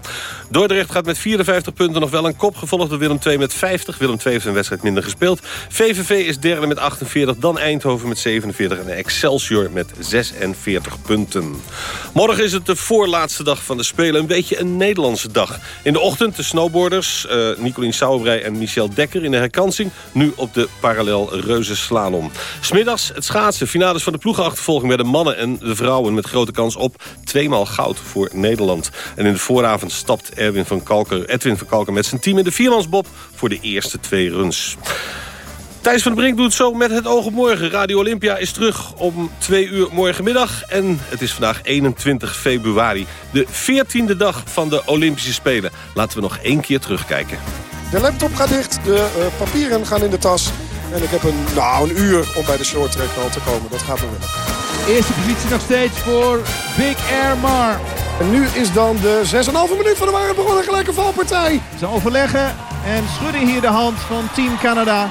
1-0. Dordrecht gaat met 54 punten nog wel een kop. Gevolgd door Willem II met 50. Willem II heeft een wedstrijd minder gespeeld. VVV is derde met 48. Dan Eindhoven met 47. En Excelsior met 46 punten. Morgen is het de voorlaatste dag van de Spelen. Een beetje een Nederlandse dag. In de ochtend de snowboarders uh, Nicolien Sauerbrei en Michel Dekker in de herkansing. Nu op de parallel reuzenslalom. Smiddags het schaatsen. Finales van de ploegenachtervolging bij de mannen en de vrouwen. Met grote kans op tweemaal goud voor Nederland. En in de vooravond stapt Erwin van Kalker, Edwin van Kalker met zijn team in de viermansbob voor de eerste twee runs. Thijs van de Brink doet zo met het oog op morgen. Radio Olympia is terug om twee uur morgenmiddag. En het is vandaag 21 februari. De 14e dag van de Olympische Spelen. Laten we nog één keer terugkijken. De laptop gaat dicht, de uh, papieren gaan in de tas. En ik heb een, nou, een uur om bij de short track al te komen. Dat gaat me willen. Eerste positie nog steeds voor Big Air Mar. En nu is dan de 6,5 minuut van de waarheid begonnen. Gelijke valpartij. Ze overleggen en schudden hier de hand van Team Canada.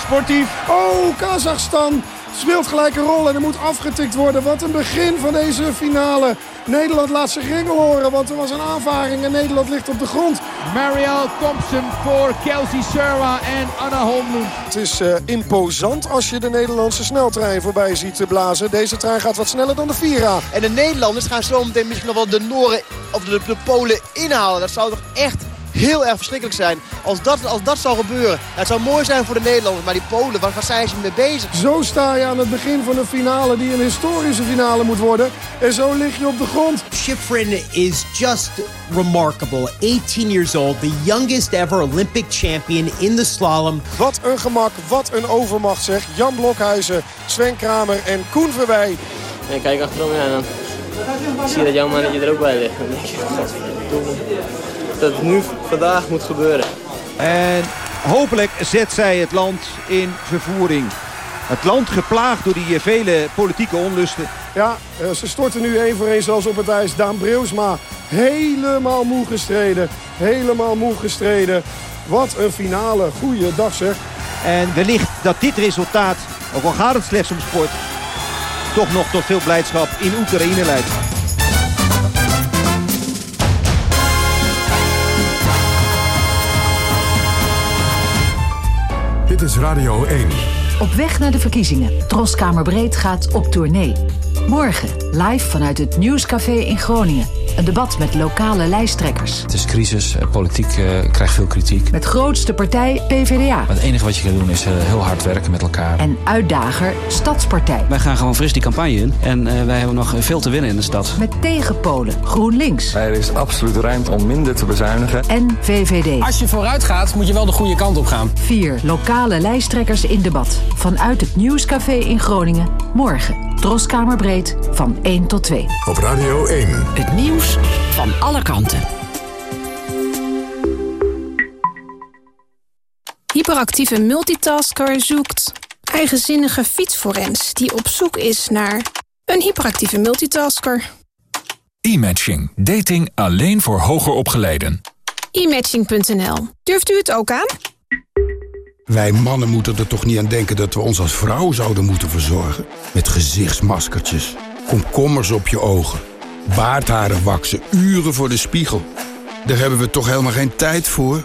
Sportief. Oh, Kazachstan speelt gelijk een rol en er moet afgetikt worden. Wat een begin van deze finale. Nederland laat zich ringen horen, want er was een aanvaring en Nederland ligt op de grond. Marielle Thompson voor Kelsey Serwa en Anna Holmlund. Het is uh, imposant als je de Nederlandse sneltrein voorbij ziet blazen. Deze trein gaat wat sneller dan de Vira. En de Nederlanders gaan zo meteen misschien nog wel de Noren of de, de Polen inhalen. Dat zou toch echt heel erg verschrikkelijk zijn als dat, als dat zou gebeuren. het zou mooi zijn voor de Nederlanders, maar die Polen, waar zijn ze mee bezig? Zo sta je aan het begin van een finale die een historische finale moet worden. En zo lig je op de grond. Schifrin is just remarkable. 18 years old, the youngest ever Olympic champion in the slalom. Wat een gemak, wat een overmacht zeg. Jan Blokhuizen, Sven Kramer en Koen Verwij. En kijk achterom en dan zie je dat jouw mannetje er ook bij ligt. Dat het nu vandaag moet gebeuren. En hopelijk zet zij het land in vervoering. Het land geplaagd door die eh, vele politieke onlusten. Ja, eh, ze storten nu één voor één zoals op het ijs. Daan Breusma helemaal moe gestreden. Helemaal moe gestreden. Wat een finale. Goeiedag zeg. En wellicht dat dit resultaat, ook al gaat het slechts om sport... toch nog tot veel blijdschap in Oekraïne leidt. Dit is Radio 1. Op weg naar de verkiezingen. Troskamerbreed gaat op tournee. Morgen live vanuit het Nieuwscafé in Groningen. Een debat met lokale lijsttrekkers. Het is crisis, eh, politiek uh, krijgt veel kritiek. Met grootste partij PvdA. Het enige wat je kan doen is uh, heel hard werken met elkaar. En uitdager Stadspartij. Wij gaan gewoon fris die campagne in. En uh, wij hebben nog veel te winnen in de stad. Met tegenpolen GroenLinks. Er is absoluut ruimte om minder te bezuinigen. En VVD. Als je vooruit gaat, moet je wel de goede kant op gaan. Vier lokale lijsttrekkers in debat. Vanuit het Nieuwscafé in Groningen. Morgen. Troskamerbreed van 1 tot 2. Op Radio 1. Het nieuws van alle kanten. Hyperactieve multitasker zoekt eigenzinnige fietsforens... die op zoek is naar een hyperactieve multitasker. E-matching. Dating alleen voor hoger opgeleiden. E-matching.nl. Durft u het ook aan? Wij mannen moeten er toch niet aan denken dat we ons als vrouw zouden moeten verzorgen? Met gezichtsmaskertjes, komkommers op je ogen, baardharen waksen, uren voor de spiegel. Daar hebben we toch helemaal geen tijd voor?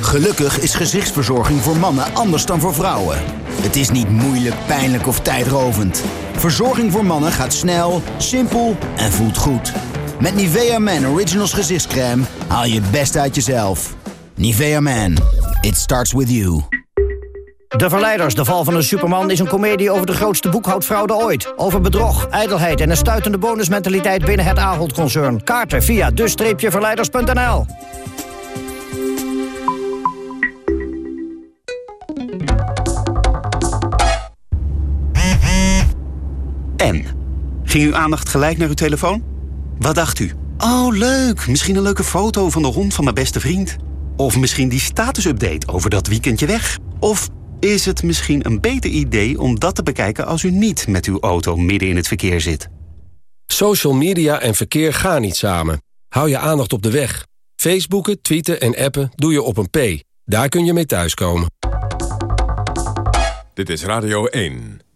Gelukkig is gezichtsverzorging voor mannen anders dan voor vrouwen. Het is niet moeilijk, pijnlijk of tijdrovend. Verzorging voor mannen gaat snel, simpel en voelt goed. Met Nivea Man Originals gezichtscreme haal je het best uit jezelf. Nivea Man, it starts with you. De Verleiders, de val van een superman, is een komedie over de grootste boekhoudfraude ooit. Over bedrog, ijdelheid en een stuitende bonusmentaliteit binnen het Ahold-concern. Kaarten via de-verleiders.nl En? Ging uw aandacht gelijk naar uw telefoon? Wat dacht u? Oh, leuk. Misschien een leuke foto van de hond van mijn beste vriend. Of misschien die statusupdate over dat weekendje weg. Of is het misschien een beter idee om dat te bekijken als u niet met uw auto midden in het verkeer zit. Social media en verkeer gaan niet samen. Hou je aandacht op de weg. Facebooken, tweeten en appen doe je op een P. Daar kun je mee thuiskomen. Dit is Radio 1.